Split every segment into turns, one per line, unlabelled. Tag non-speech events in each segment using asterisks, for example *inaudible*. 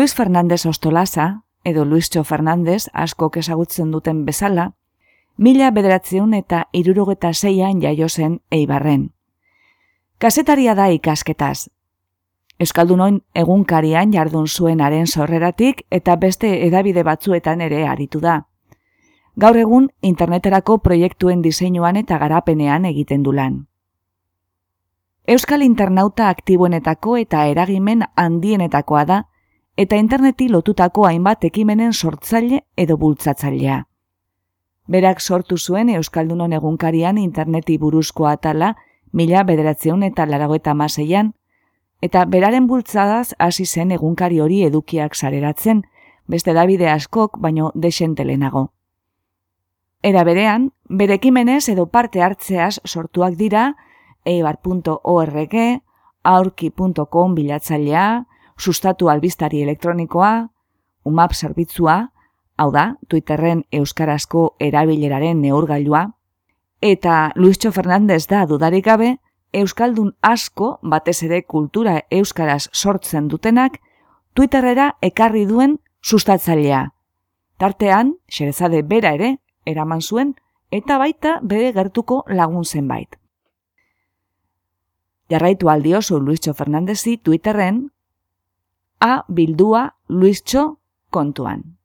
Luis Fernandez Ostolaza, edo Luischo Fernandez asko ezagutzen duten bezala, mila bederatzeun eta irurogeta zeian jaio zen eibarren. Kasetaria da ikasketaz. Euskaldunoin egunkarian jardun zuenaren sorreratik eta beste edabide batzuetan ere aritu da. Gaur egun interneterako proiektuen diseinuan eta garapenean egiten du lan. Euskal internauta aktiboenetako eta eragimen handienetakoa da, eta interneti lotutako hainbat ekimenen sortzaile edo bultzatzailea. Berak sortu zuen Euskaldunon egunkarian interneti buruzko atala mila bederatzeun eta laragoeta maseian, eta beraren bultzadaz hasi zen egunkari hori edukiak sareratzen, beste Davide askok baino desentelenago. Era berean, bere ekimenez edo parte hartzeaz sortuak dira eibar.org, aurki.com bilatzailea, sustatu albistari elektronikoa, umap zerbitzua, hau da, Twitterren euskarazko erabileraren neurgailua, eta Luischo Fernandez da dudarik gabe, euskaldun asko batez ere kultura euskaraz sortzen dutenak Twitterrera ekarri duen sustatzailea. Tartean, xerezade bera ere, eraman zuen, eta baita bere gertuko lagun zenbait. Jarraitu aldiozu Luischo Fernandezi Twitterren, a bildua Luistxo kontuan.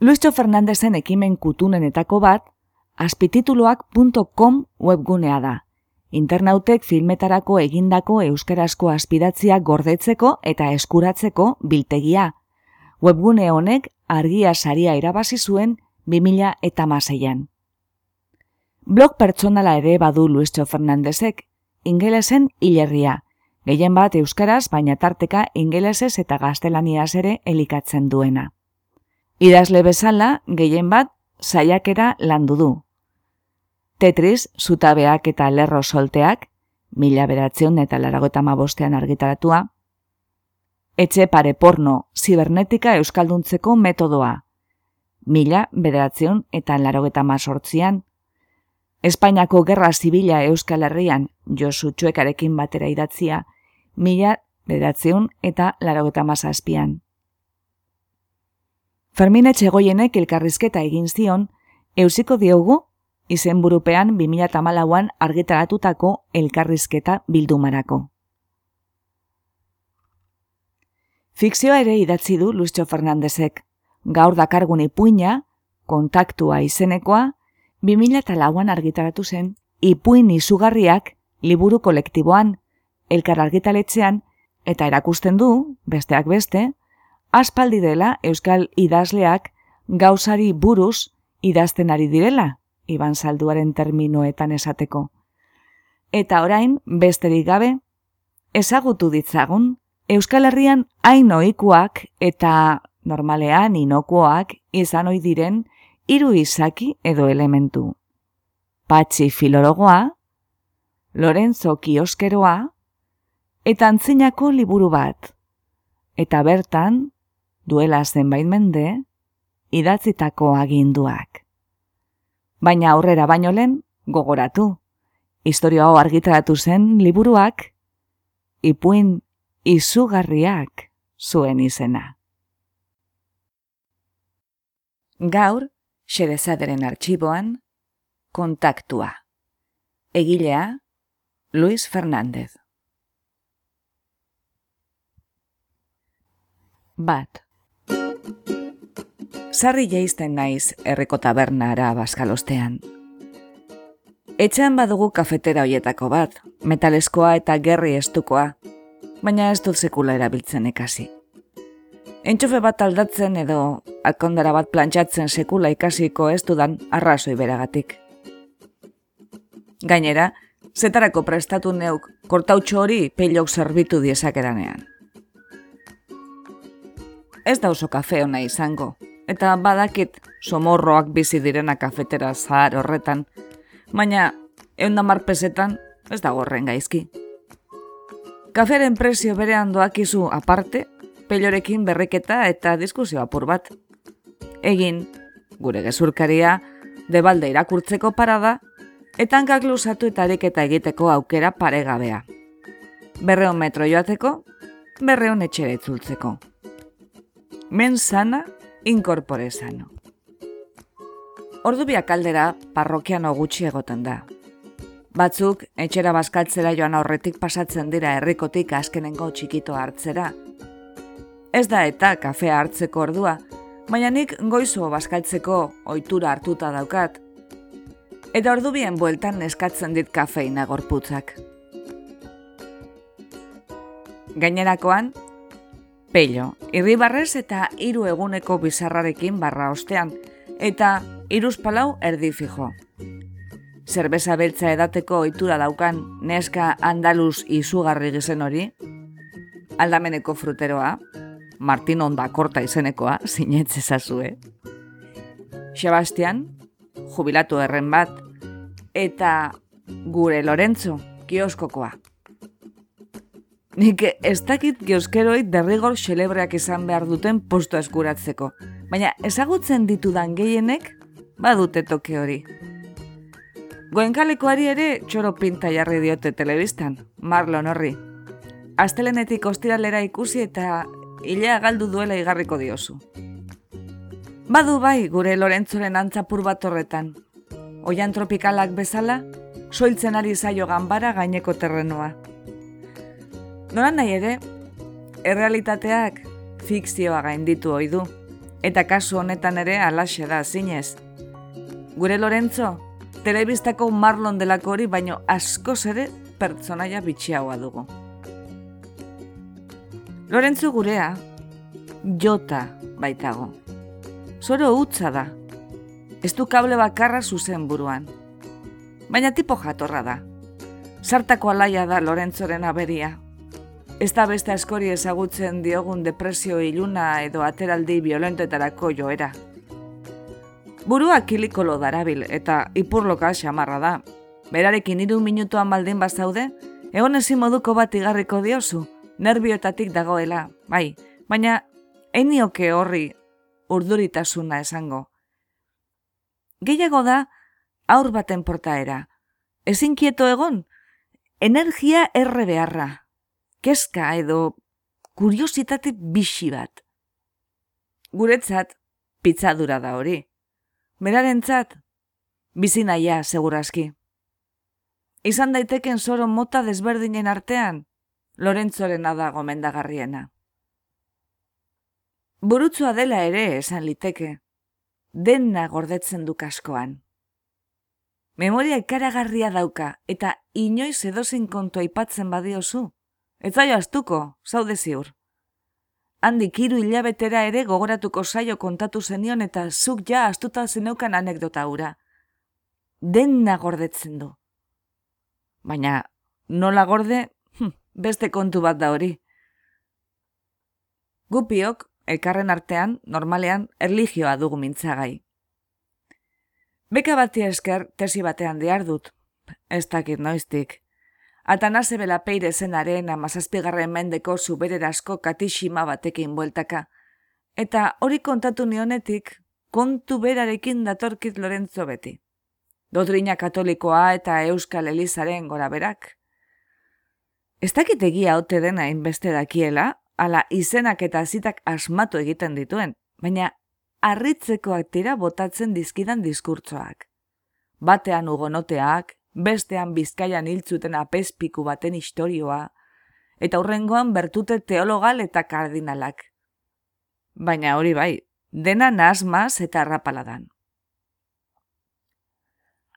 Luistxo Fernandezen ekimen kutunenetako bat, aspitituluak.com webgunea da. Internautek filmetarako egindako euskarazko aspidatzia gordetzeko eta eskuratzeko biltegia. Webgune honek argia saria irabazi zuen 2000 eta maseian. Blog pertsonala ere badu Luistxo Fernandezek, ingelesen hilerria, gehien bat euskaraz baina tarteka ingelesez eta gaztelaniaz ere elikatzen duena. Idazle bezala, gehien bat, saiakera landu du. Tetris, zutabeak eta lerro solteak, mila beratzen eta laragota mabostean argitaratua, etxe pare porno, zibernetika euskalduntzeko metodoa, mila beratzen eta laragota mazortzian, Espainiako gerra zibila Euskal Herrian Josu Txuekarekin batera idatzia, mila bedatzeun eta laragota mazazpian. Fermine Txegoienek elkarrizketa egin zion, eusiko diogu, izenburupean 2008an argitaratutako elkarrizketa bildumarako. Fikzioa ere idatzi du Luztxo Fernandezek, gaur dakargun ipuina, kontaktua izenekoa, 2008an argitaratu zen, ipuin izugarriak liburu kolektiboan, elkar argitaletzean, eta erakusten du, besteak beste, aspaldi dela Euskal idazleak gauzari buruz idazten ari direla, iban salduaren terminoetan esateko. Eta orain, besterik gabe, ezagutu ditzagun, Euskal Herrian hain ohikoak eta normalean inokoak izan ohi diren hiru izaki edo elementu. Patxi filologoa, Lorenzo kioskeroa, eta antzinako liburu bat. Eta bertan, duela zenbait mende, idatzitako aginduak. Baina aurrera baino lehen, gogoratu. Historio hau argitaratu zen liburuak, ipuin izugarriak zuen izena. Gaur, Xerezaderen arxiboan, kontaktua. Egilea, Luis Fernández. Bat. Sarri jaizten naiz erreko tabernara baskalostean. Etxean badugu kafetera hoietako bat, metaleskoa eta gerri estukoa, baina ez dut sekula erabiltzen ikasi. Entxofe bat aldatzen edo akondara bat plantxatzen sekula ikasiko ez dudan arrazoi beragatik. Gainera, zetarako prestatu neuk kortautxo hori peilok zerbitu diezakeranean. Ez da oso kafe hona izango, eta badakit somorroak bizi direna kafetera zahar horretan, baina eunda marpesetan ez da gorren gaizki. Kaferen presio berean doakizu aparte, pelorekin berriketa eta diskusio apur bat. Egin, gure gezurkaria, debalde irakurtzeko parada, eta hankak lusatu eta ariketa egiteko aukera paregabea. Berreon metro joateko, berreon etxere itzultzeko. Men sana, inkorpore sano. Ordu biak aldera parrokiano gutxi egoten da. Batzuk, etxera bazkaltzera joan aurretik pasatzen dira herrikotik askenengo txikito hartzera. Ez da eta kafea hartzeko ordua, baina nik goizo bazkaltzeko ohitura hartuta daukat. Eta ordu bien bueltan eskatzen dit kafeina gorputzak. Gainerakoan, pello, irribarrez eta hiru eguneko bizarrarekin barra ostean, eta iruz palau erdi fijo. Zerbeza beltza edateko ohitura daukan neska andaluz izugarri gizen hori, aldameneko fruteroa, Martin Onda Korta izenekoa, sinetze zazue. Sebastian, jubilatu erren bat, eta gure Lorenzo, kioskokoa. Nik ez dakit geoskeroit derrigor xelebreak izan behar duten posto eskuratzeko, baina ezagutzen ditudan gehienek badute toke hori. Goenkalekoari ere txoro pinta jarri diote telebistan, Marlon horri. Astelenetik ostiralera ikusi eta hilea galdu duela igarriko diozu. Badu bai gure Lorentzoren antzapur bat horretan. Oian tropikalak bezala, soiltzen ari zaio ganbara gaineko terrenoa. Noran nahi ere, errealitateak fikzioa gainditu ohi du, eta kasu honetan ere alaxe da zinez, Gure Lorenzo, telebistako Marlon delako hori, baino asko ere pertsonaia bitxiagoa dugu. Lorenzo gurea, jota baitago. Zoro utza da. Ez du kable bakarra zuzen buruan. Baina tipo jatorra da. Sartako alaia da Lorenzoren aberia. Ez da beste askori ezagutzen diogun depresio iluna edo ateraldi violentoetarako joera. Burua kilikolo darabil eta ipurloka xamarra da. Berarekin iru minutuan baldin bazaude, egon ezin moduko bat igarriko diozu, nervioetatik dagoela, bai, baina enioke horri urduritasuna esango. Gehiago da, aur baten portaera. Ezin kieto egon, energia erre beharra, keska edo kuriositate bixi bat. Guretzat, pitzadura da hori. Berarentzat, bizi naia segurazki. Izan daiteken soro mota desberdinen artean, Lorentzoren da gomendagarriena. Burutzua dela ere esan liteke, dena gordetzen du kaskoan. Memoria ikaragarria dauka eta inoiz edozein kontu aipatzen badiozu. Ez zaio astuko, zaude ziur handik hiru hilabetera ere gogoratuko saio kontatu zenion eta zuk ja astuta zeneukan anekdota hura. Dena gordetzen du. Baina nola gorde, hm, beste kontu bat da hori. Gupiok, elkarren artean, normalean, erligioa dugu mintzagai. Beka bati esker tesi batean diar dut, ez dakit noiztik, Atanase belapeire zenaren amazazpigarren mendeko zubererasko katixima batekin bueltaka. Eta hori kontatu nionetik, kontu berarekin datorkit Lorenzo beti. Dodrina katolikoa eta euskal elizaren gora berak. Ez dakit egia ote dena inbeste dakiela, ala izenak eta zitak asmatu egiten dituen, baina harritzekoak tira botatzen dizkidan diskurtsoak. Batean ugonoteak, bestean bizkaian hiltzuten apezpiku baten istorioa, eta hurrengoan bertute teologal eta kardinalak. Baina hori bai, dena nasmaz eta rapaladan.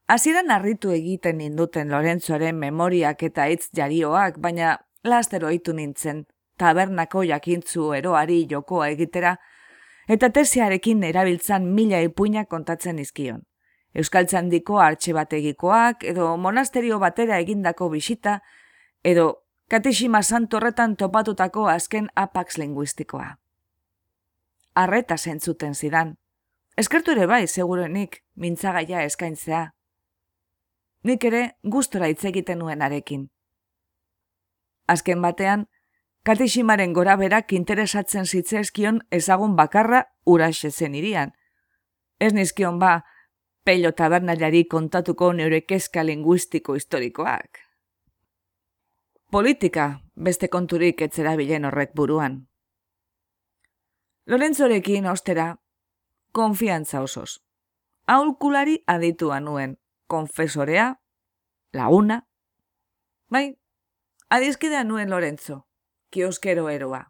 Hasieran harritu egiten induten Lorentzoren memoriak eta hitz jarioak, baina lastero ohitu nintzen, tabernako jakintzu eroari jokoa egitera, eta tesiarekin erabiltzan mila ipuinak kontatzen izkion. Euskaltzandiko hartxe bategikoak, edo monasterio batera egindako bisita, edo katixima santorretan topatutako azken apax linguistikoa. Arreta zentzuten zidan. Eskertu ere bai, segurenik, mintzagaia eskaintzea. Nik ere gustora hitz egiten nuen arekin. Azken batean, katiximaren gora berak interesatzen zitzezkion ezagun bakarra uraxe zen irian. Ez nizkion ba, pello tabernariari kontatuko neure kezka linguistiko historikoak. Politika beste konturik etzera bilen horrek buruan. Lorentzorekin ostera, konfiantza osoz. Aulkulari aditua nuen, konfesorea, laguna. Bai, adizkidea nuen Lorenzo, kioskero eroa.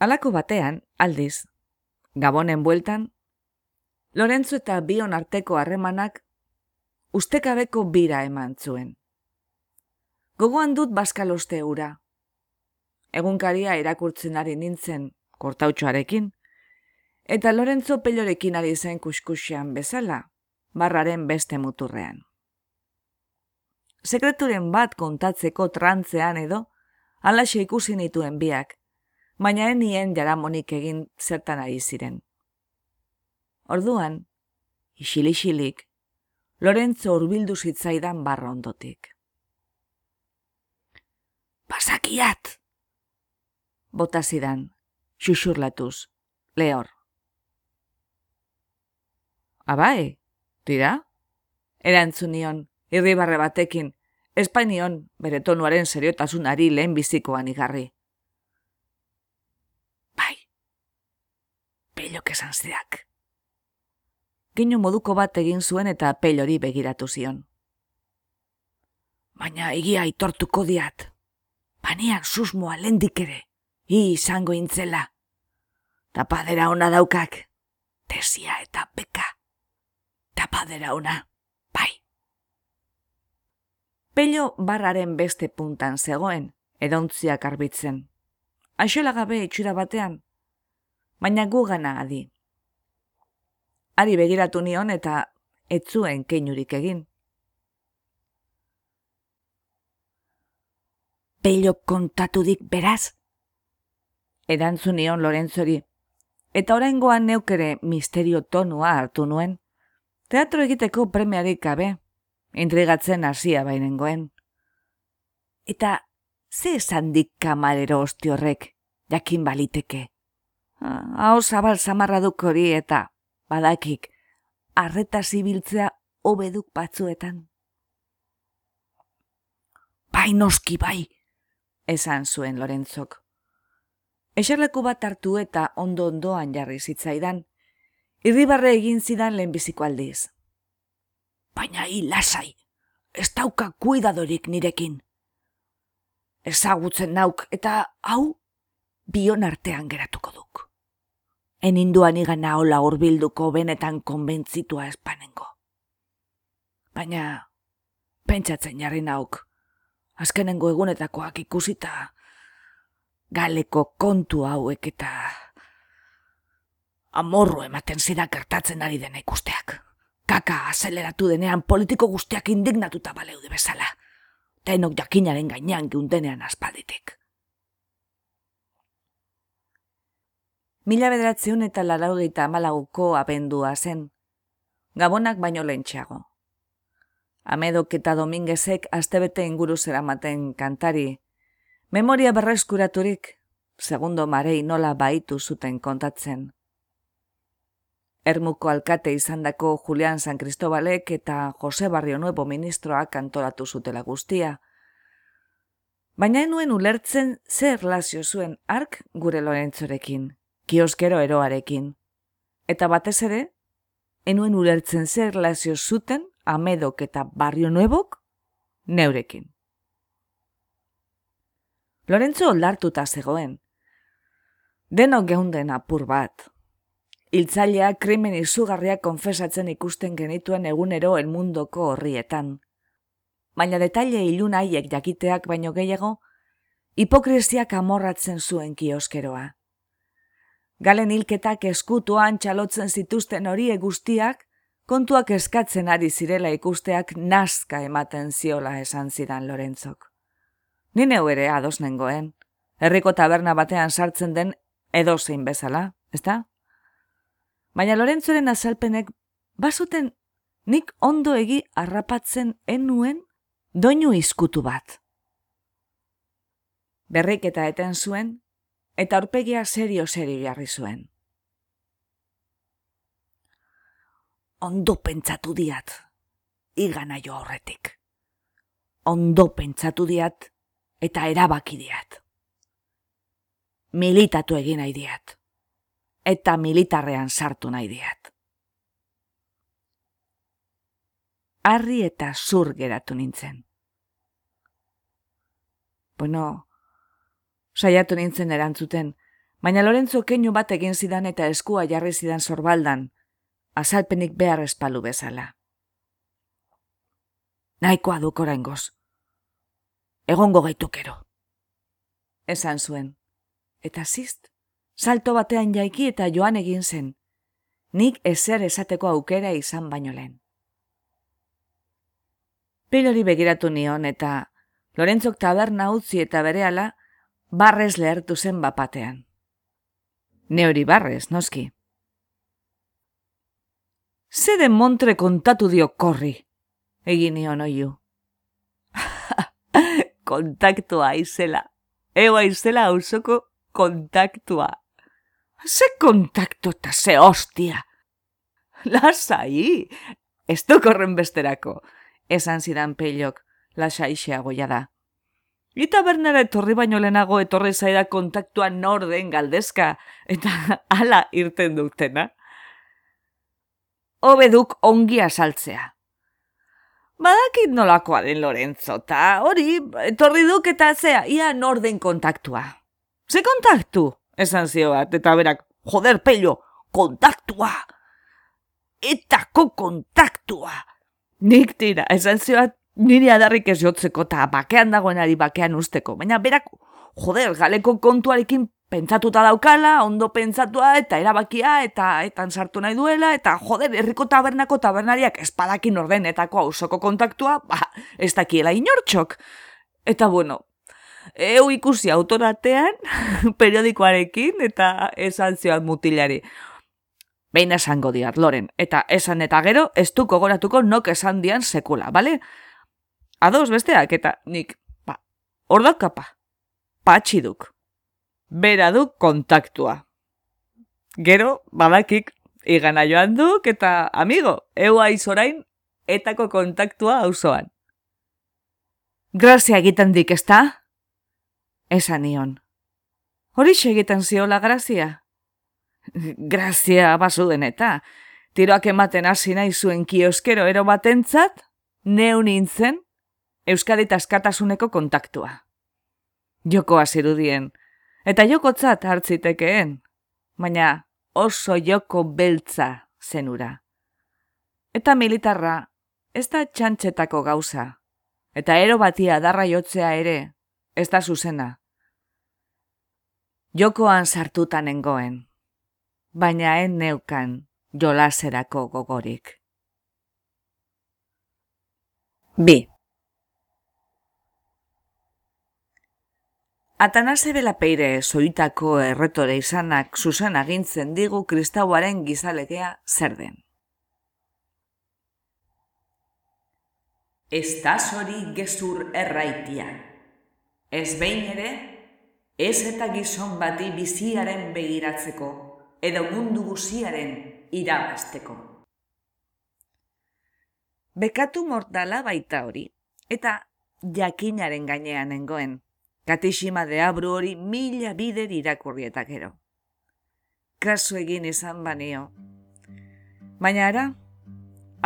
Alako batean, aldiz, Gabonen bueltan, Lorenzo eta bion arteko harremanak ustekabeko bira eman zuen. Gogoan dut baskaloste ura. Egunkaria irakurtzen ari nintzen kortautxoarekin, eta Lorenzo pelorekin ari zen kuskusian bezala, barraren beste muturrean. Sekreturen bat kontatzeko trantzean edo, alaxe ikusi nituen biak, baina enien jaramonik egin zertan ari ziren. Orduan, isilisilik, Lorenzo urbildu zitzaidan barra ondotik. Pasakiat! Bota zidan, xuxurlatuz, lehor. Abai, tira? Erantzun nion, irribarre batekin, espainion bere tonuaren seriotasunari lehen bizikoan igarri. Pelok esan zeak. Gino moduko bat egin zuen eta pelori begiratu zion. Baina egia aitortuko diat. Banian susmoa lendik ere, hi izango intzela. Tapadera ona daukak, tesia eta peka. Tapadera ona, bai. Pello barraren beste puntan zegoen, edontziak arbitzen. Aixola gabe itxura batean, baina gu gana adi. Ari begiratu nion eta etzuen keinurik egin. Pello kontatu dik beraz? Edantzu nion Lorenzori, eta oraingoan neukere misterio tonua hartu nuen. Teatro egiteko premiarik gabe, intrigatzen hasia bainengoen. Eta ze esan dik kamarero osti horrek, jakin baliteke hau zabal samarra duk hori eta badakik arreta zibiltzea obeduk batzuetan. Bai noski bai, esan zuen Lorenzok. Eserleku bat hartu eta ondo ondoan jarri zitzaidan, irribarre egin zidan lehenbiziko aldiz. Baina hi lasai, ez dauka kuidadorik nirekin. Ezagutzen nauk eta hau bion artean geratuko duk eninduan igana hola urbilduko benetan konbentzitua espanengo. Baina, pentsatzen jarri nauk, azkenengo egunetakoak ikusita, galeko kontu hauek eta amorru ematen zida gertatzen ari dena ikusteak. Kaka azeleratu denean politiko guztiak indignatuta baleude bezala. Tenok jakinaren gainean giundenean aspalditik. Mila bederatziun eta laraugeita amalaguko abendua zen. Gabonak baino lentxeago. Amedok eta Domingezek astebete inguru zeramaten kantari. Memoria berreskuraturik, segundo marei nola baitu zuten kontatzen. Ermuko alkate izandako Julian San Cristobalek eta Jose Barrio Nuevo ministroak kantoratu zutela guztia. Baina enuen ulertzen zer relazio zuen ark gure Lorentzorekin kioskero eroarekin. Eta batez ere, enuen ulertzen zer relazio zuten amedok eta barrio nuebok neurekin. Lorenzo oldartuta zegoen. Denok geunden apur bat. hiltzailea krimen izugarriak konfesatzen ikusten genituen egunero elmundoko horrietan. Baina detaile ilun haiek jakiteak baino gehiago, hipokresiak amorratzen zuen kioskeroa. Galen hilketak eskutuan txalotzen zituzten horiek guztiak, kontuak eskatzen ari zirela ikusteak nazka ematen ziola esan zidan Lorentzok. Ni neu ere ados nengoen, herriko taberna batean sartzen den edo zein bezala, ezta? Baina Lorentzoren azalpenek bazuten nik ondo egi harrapatzen enuen doinu izkutu bat. Berrik eta eten zuen, eta aurpegia serio serio jarri zuen. Ondo pentsatu diat, igana jo horretik. Ondo pentsatu diat, eta erabaki diat. Militatu egin nahi diat, eta militarrean sartu nahi diat. Arri eta zur geratu nintzen. Bueno, saiatu nintzen erantzuten, baina Lorenzo keinu bat egin zidan eta eskua jarri zidan sorbaldan, azalpenik behar espalu bezala. Naikoa duk oraingoz. Egongo gaitukero. Esan zuen. Eta zizt, salto batean jaiki eta joan egin zen. Nik ezer esateko aukera izan baino lehen. Pilori begiratu nion eta Lorenzok taberna utzi eta berehala barrez lehertu zen bapatean. Ne hori barrez, noski. Zede montre kontatu dio korri, egin nion oiu. *laughs* kontaktua izela. Ego izela hausoko kontaktua. Ze kontaktu eta ze hostia. Lasai, ez dukorren besterako, esan zidan peilok, lasai xeagoia da. Ita bernara etorri baino lehenago etorri zaida kontaktuan nor den galdezka, eta *laughs* hala irten dutena. Obeduk ongi asaltzea. Badakit nolakoa den Lorenzo, ta hori, etorri duk eta zea, ia nor den kontaktua. Ze kontaktu? Esan zio bat, eta berak, joder, pello, kontaktua! Etako kontaktua! Nik tira, esan zio bat, niri adarrik ez jotzeko eta bakean dagoenari bakean usteko. Baina berak, joder, galeko kontuarekin pentsatuta daukala, ondo pentsatua eta erabakia eta etan sartu nahi duela, eta joder, herriko tabernako tabernariak espadakin ordenetako hausoko kontaktua, ba, ez dakiela inortxok. Eta bueno, eu ikusi autoratean, *laughs* periodikoarekin, eta esan zioan mutilari. Behin esango diat, Loren, eta esan eta gero, ez du kogoratuko nok esan dian sekula, bale? Ados besteak eta nik, ba, ordakapa, patxiduk, bera duk kontaktua. Gero, badakik, igana joan duk eta amigo, eu aizorain, etako kontaktua auzoan. Grazia egiten dik, ezta? Esan nion. Hori egiten ziola grazia? Grazia basu eta tiroak ematen hasi nahi zuen kioskero ero batentzat, neu nintzen, Euskadi askatasuneko kontaktua. Jokoa zirudien, eta jokotzat hartzitekeen, baina oso joko beltza zenura. Eta militarra, ez da txantxetako gauza, eta ero batia darra jotzea ere, ez da zuzena. Jokoan sartutan nengoen, baina en neukan jolaserako gogorik. Bi. Atanase belapeire zoitako erretore izanak zuzen agintzen digu kristauaren gizalegea zer den. Ez hori gezur erraitia. Ez behin ere, ez eta gizon bati biziaren begiratzeko, edo mundu guziaren irabazteko. Bekatu mortala baita hori, eta jakinaren gainean nengoen, Katixima de abru hori mila bider irakurrietak ero. Kasu egin izan banio. Baina ara,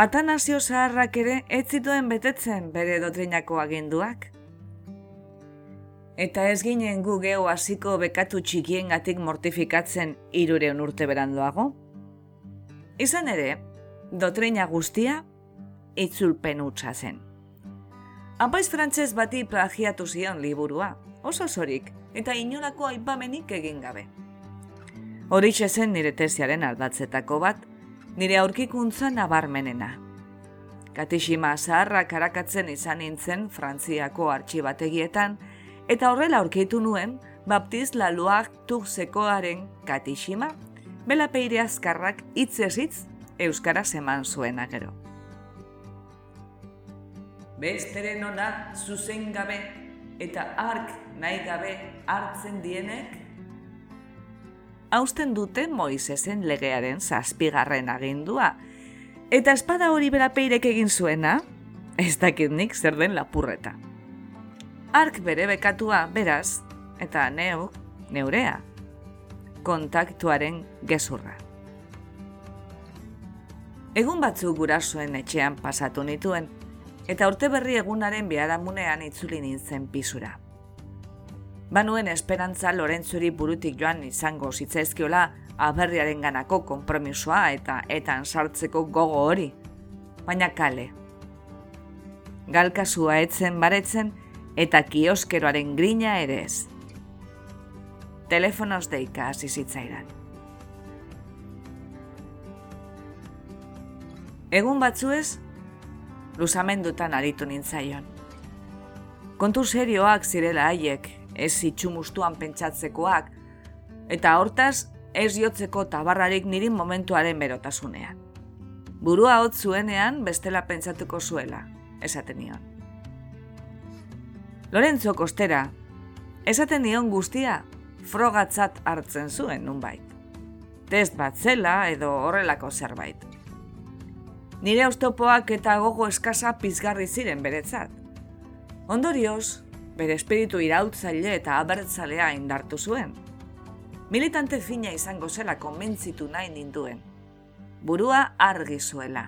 atanazio zaharrak ere ez zituen betetzen bere dotrinako aginduak. Eta ez ginen gu geho hasiko bekatu txikien gatik mortifikatzen irureun urte berandoago. Izan ere, dotreina guztia itzulpen utza zen. Apaiz frantzez bati plagiatu zion liburua, oso zorik, eta inolako aipamenik egin gabe. Horitxe zen nire tesiaren aldatzetako bat, nire aurkikuntza nabarmenena. Katixima zaharra karakatzen izan nintzen Frantziako artxibategietan, eta horrela aurkitu nuen Baptiz Laluak Turzekoaren Katixima, bela peire azkarrak itzezitz Euskara eman zuen agero. Besteren ona zuzen gabe eta ark nahi gabe hartzen dienek, hausten dute Moisesen legearen zazpigarren agindua. Eta espada hori berapeirek egin zuena, ez dakit nik zer den lapurreta. Ark bere bekatua, beraz, eta neu, neurea, kontaktuaren gezurra. Egun batzuk gurasoen etxean pasatu nituen, eta urte berri egunaren biharamunean itzuli nintzen pisura. Banuen esperantza Lorentzuri burutik joan izango zitzaizkiola aberriaren ganako kompromisoa eta etan sartzeko gogo hori. Baina kale. Galkasua etzen baretzen eta kioskeroaren grina ere ez. Telefonos deika hasi zitzaidan. Egun batzuez, luzamendutan aritu nintzaion. Kontu serioak zirela haiek, ez itxumustuan pentsatzekoak, eta hortaz ez jotzeko tabarrarik niri momentuaren berotasunean. Burua hot zuenean bestela pentsatuko zuela, esaten nion. Lorenzo Kostera, esaten nion guztia, frogatzat hartzen zuen nunbait. Test bat zela edo horrelako zerbait. Nire austopoak eta gogo eskasa pizgarri ziren beretzat. Ondorioz, bere espiritu irautzaile eta abertzalea indartu zuen. Militante fina izango zela konbentzitu nahi ninduen. Burua argi zuela.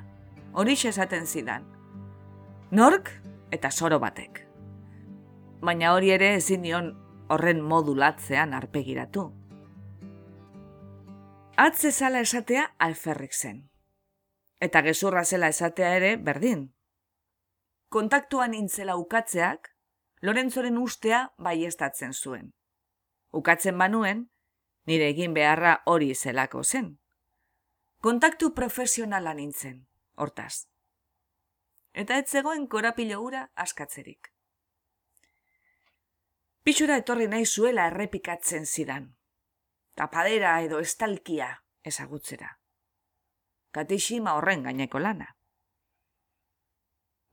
Horixe esaten zidan. Nork eta soro batek. Baina hori ere ezin nion horren modulatzean arpegiratu. Atze zala esatea alferrik zen. Eta gezurra zela esatea ere berdin. Kontaktuan intzela ukatzeak, Lorentzoren ustea baiestatzen zuen. Ukatzen banuen, nire egin beharra hori zelako zen. Kontaktu profesionala nintzen, hortaz. Eta ez zegoen korapilo ura askatzerik. Pixura etorri nahi zuela errepikatzen zidan. Tapadera edo estalkia ezagutzera. Katixima horren gaineko lana.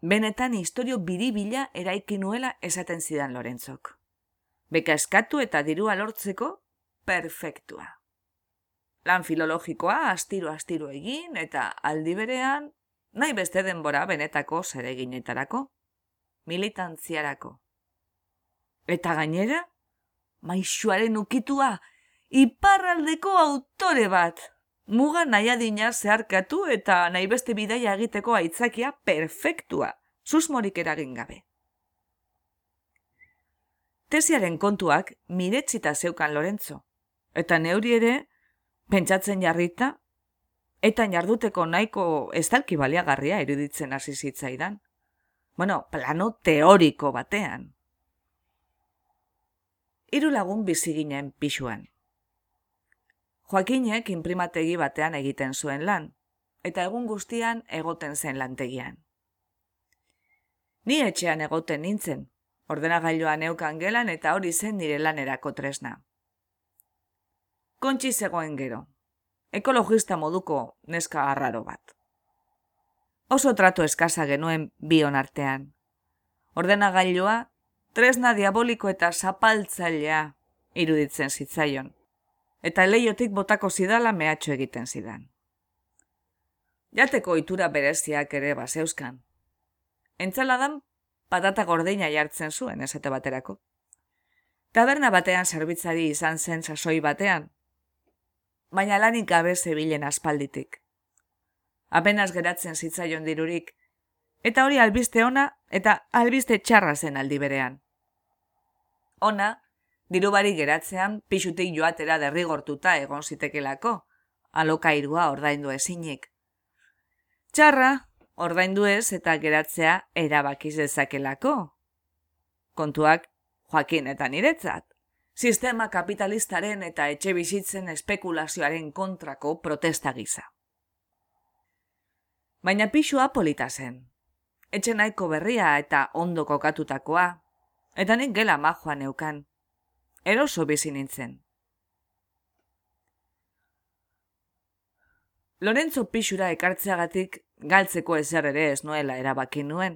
Benetan historio biribila eraiki nuela esaten zidan Lorentzok. Beka eskatu eta dirua lortzeko, perfektua. Lan filologikoa astiro-astiro egin eta aldi berean, nahi beste denbora benetako zereginetarako, militantziarako. Eta gainera, maixuaren ukitua, iparraldeko autore bat, muga nahi adina zeharkatu eta nahi beste bidaia egiteko aitzakia perfektua, susmorik eragin gabe. Tesiaren kontuak miretzita zeukan Lorentzo, eta neuri ere, pentsatzen jarrita, eta jarduteko nahiko estalki baliagarria eruditzen hasi zitzaidan. Bueno, plano teoriko batean. Hiru lagun bizi ginen pixuan. Joakinek inprimategi batean egiten zuen lan, eta egun guztian egoten zen lantegian. Ni etxean egoten nintzen, ordenagailuan neukan gelan eta hori zen nire lanerako tresna. Kontxi zegoen gero, ekologista moduko neska arraro bat. Oso trato eskaza genuen bion artean. Ordenagailua, tresna diaboliko eta zapaltzailea iruditzen zitzaion eta leiotik botako zidala mehatxo egiten zidan. Jateko itura bereziak ere bazeuskan. Entzaladan patata gordeina jartzen zuen esate baterako. Taberna batean zerbitzari izan zen sasoi batean, baina lanik gabe zebilen aspalditik. Apenas geratzen zitzaion dirurik, eta hori albiste ona eta albiste txarra zen aldi berean. Ona, dirubari geratzean pixutik joatera derrigortuta egon zitekelako, alokairua ordaindu ezinik. Txarra, ordaindu ez eta geratzea erabakiz dezakelako. Kontuak Joakin eta niretzat. Sistema kapitalistaren eta etxe bizitzen espekulazioaren kontrako protesta gisa. Baina pixua polita zen. Etxe nahiko berria eta ondo kokatutakoa, eta nik gela majoa neukan. Eroso bizi nintzen. Lorenzo pixura ekartzeagatik galtzeko ezer ere ez nuela erabaki nuen.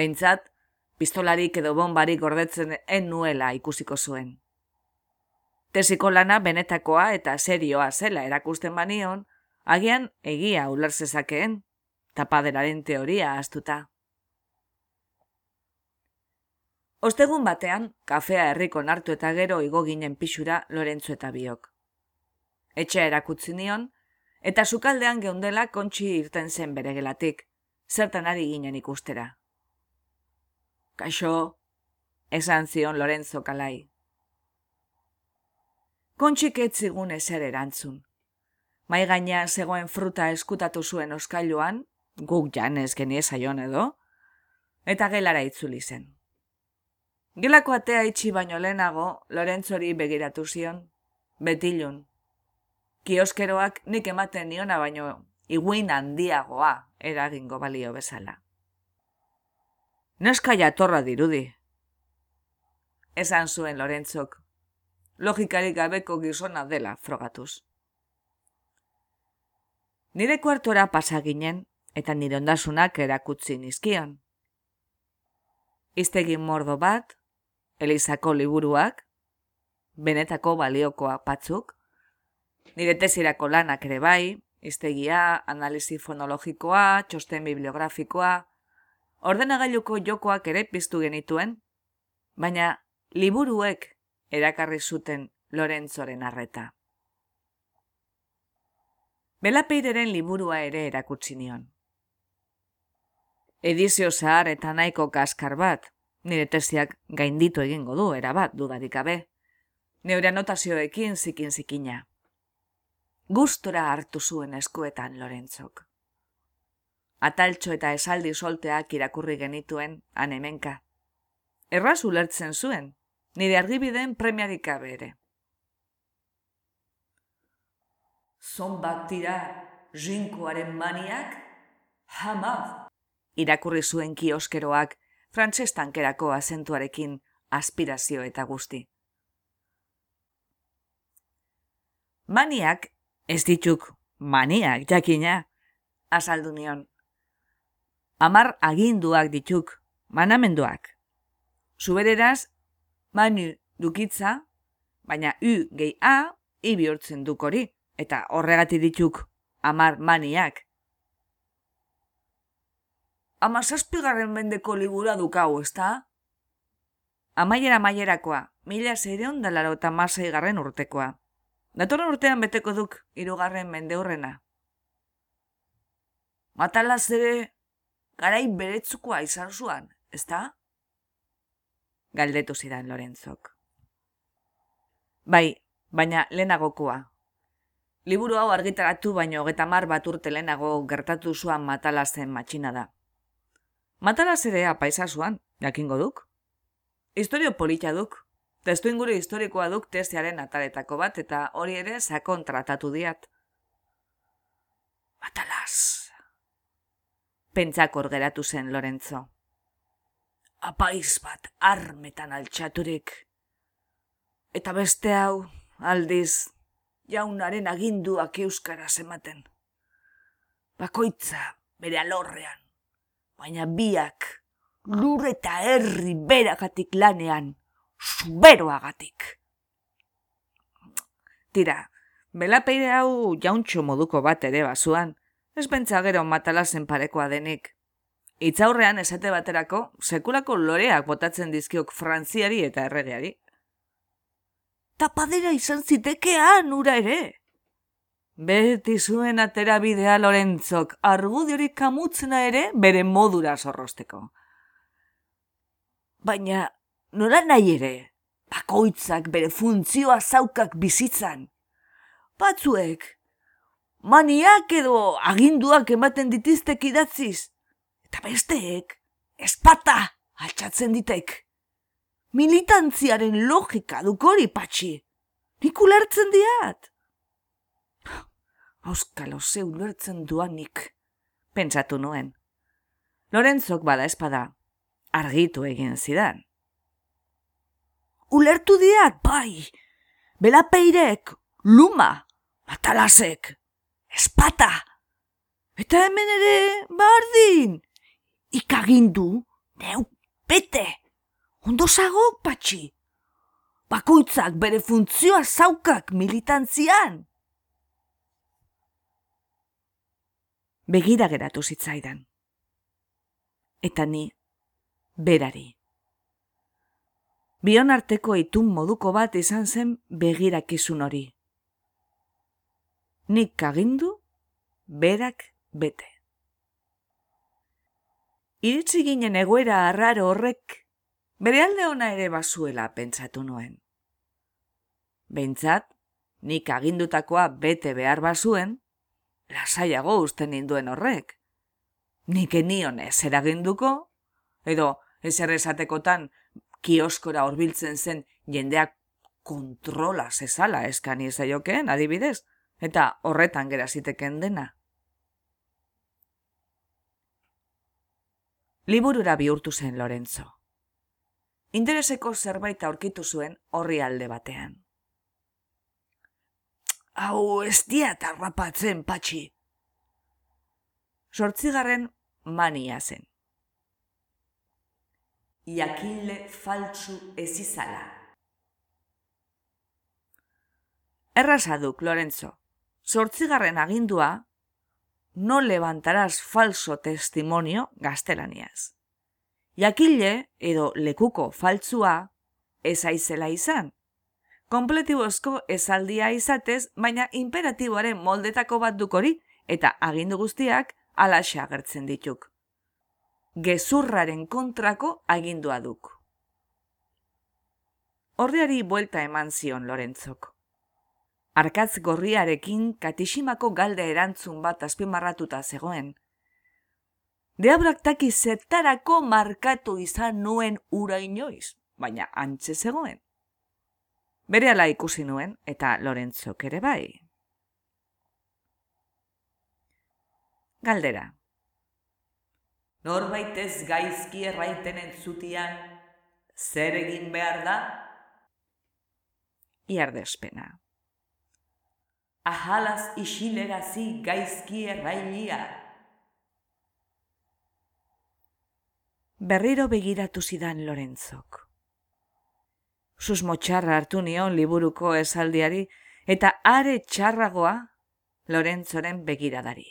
Behintzat, pistolarik edo bombarik gordetzen en nuela ikusiko zuen. Tesiko lana benetakoa eta serioa zela erakusten banion, agian egia ulerzezakeen, tapaderaren teoria astuta. Ostegun batean, kafea herriko nartu eta gero igo ginen pixura Lorentzu eta biok. Etxea erakutzi nion, eta sukaldean geundela kontxi irten zen bere gelatik, zertan ari ginen ikustera. Kaixo, esan zion Lorenzo kalai. Kontxik etzigun ezer erantzun. Mai gaina zegoen fruta eskutatu zuen oskailuan, guk janez genie saion edo, eta gelara itzuli zen. Gelako atea itxi baino lehenago, Lorentzori begiratu zion, betilun, kioskeroak nik ematen niona baino iguin handiagoa eragingo balio bezala. Neska jatorra dirudi. Esan zuen Lorentzok. Logikarik gabeko gizona dela frogatuz. Nire kuartora pasa ginen eta nire ondasunak erakutzi nizkion. Iztegin mordo bat, Elizako liburuak, benetako baliokoa batzuk, Nire tesirako lanak ere bai, iztegia, analizi fonologikoa, txosten bibliografikoa, ordenagailuko jokoak ere piztu genituen, baina liburuek erakarri zuten Lorentzoren arreta. Belapeireren liburua ere erakutsi nion. Edizio zahar eta nahiko kaskar bat, nire tesiak gainditu egingo du, erabat, dudarik abe. Neure anotazioekin zikin zikina gustora hartu zuen eskuetan Lorentzok. Ataltxo eta esaldi solteak irakurri genituen anemenka. Erraz ulertzen zuen, nire argibideen premiarik ere. Zon bat tira jinkoaren maniak, hamaz, irakurri zuen kioskeroak frantzestankerako azentuarekin aspirazio eta guzti. Maniak Ez dituk maniak jakina, azaldu nion. Amar aginduak dituk, manamenduak. Zubereraz, manu dukitza, baina u gehi a, i bihurtzen duk hori, eta horregati dituk amar maniak. Ama zazpigarren mendeko libura dukau, ez da? Amaiera maierakoa, mila zeireon dalaro eta garren urtekoa. Datorren urtean beteko duk irugarren mende horrena. Matalaz ere garai beretzukoa izan zuan, ez da? Galdetu zidan Lorenzok. Bai, baina lehenagokoa. Liburu hau argitaratu baino hogeta mar bat urte lehenago gertatu zuan matalazen matxina da. Matalaz ere apaisa zuan, jakingo duk? Historio polita duk, Testu inguru historikoa duk tesiaren ataretako bat eta hori ere sakon tratatu diat. Batalaz! Pentsakor geratu zen Lorenzo. Apaiz bat armetan altxaturik. Eta beste hau, aldiz, jaunaren aginduak euskara ematen. Bakoitza bere alorrean, baina biak lur eta herri beragatik lanean zuberoagatik. Tira, belapeire hau jauntxo moduko bat ere bazuan, ez bentsa gero matalazen parekoa denik. Itzaurrean esate baterako, sekulako loreak botatzen dizkiok frantziari eta erregeari. Tapadera izan zitekean ura ere. Beti zuen atera bidea Lorentzok argudiorik kamutzena ere bere modura zorrosteko. Baina nora nahi ere, bakoitzak bere funtzioa zaukak bizitzan. Batzuek,
maniak edo aginduak ematen ditiztek idatziz. Eta besteek, espata altxatzen ditek. Militantziaren logika dukori patxi. Nik ulertzen diat. Auskalo ze ulertzen duanik, pentsatu nuen. Lorenzok bada espada, argitu egin zidan. Ulertu diat, bai, belapeirek, luma, matalasek, espata. Eta hemen ere, bardin, ikagindu, neu, bete, ondo zagok, patxi. Bakoitzak bere funtzioa zaukak militantzian. Begira geratu zitzaidan. Eta ni, berari. Bion arteko itun moduko bat izan zen begirakizun hori. Nik kagindu, berak bete. Iritsi ginen egoera arraro horrek, bere alde ona ere bazuela pentsatu nuen. Beintzat, nik agindutakoa bete behar bazuen, lasaiago usten ninduen horrek. Nik enion ez eraginduko, edo ezer esatekotan kioskora horbiltzen zen jendeak kontrola zezala eskani zaiokeen, adibidez, eta horretan geraziteken dena. liburura bihurtu zen Lorenzo. Intereseko zerbait aurkitu zuen horri alde batean. Hau ez diat arrapatzen, patxi. Sortzigarren mania zen. Iakile faltsu ez izala. Errazaduk, Lorenzo. Sortzigarren agindua no levantarás falso testimonio gaztelaniaz. Jakile edo lekuko faltzua ez aizela izan. Kompletibozko esaldia izatez, baina imperatiboaren moldetako bat dukori eta agindu guztiak alaxa agertzen dituk. Gezurraren kontrako agindua duk. Horriari buelta eman zion Lorentzok arkatz gorriarekin katisimako galde erantzun bat azpimarratuta zegoen. Deabrak taki zertarako markatu izan nuen ura inoiz, baina antxe zegoen. Bere ala ikusi nuen eta Lorentzok ere bai. Galdera. Norbait ez gaizki erraiten entzutian, zer egin behar da? Iardespena ahalaz isilerazi gaizki errailia. Berriro begiratu zidan Lorenzok. Susmo txarra hartu nion liburuko esaldiari eta are txarragoa Lorentzoren begiradari.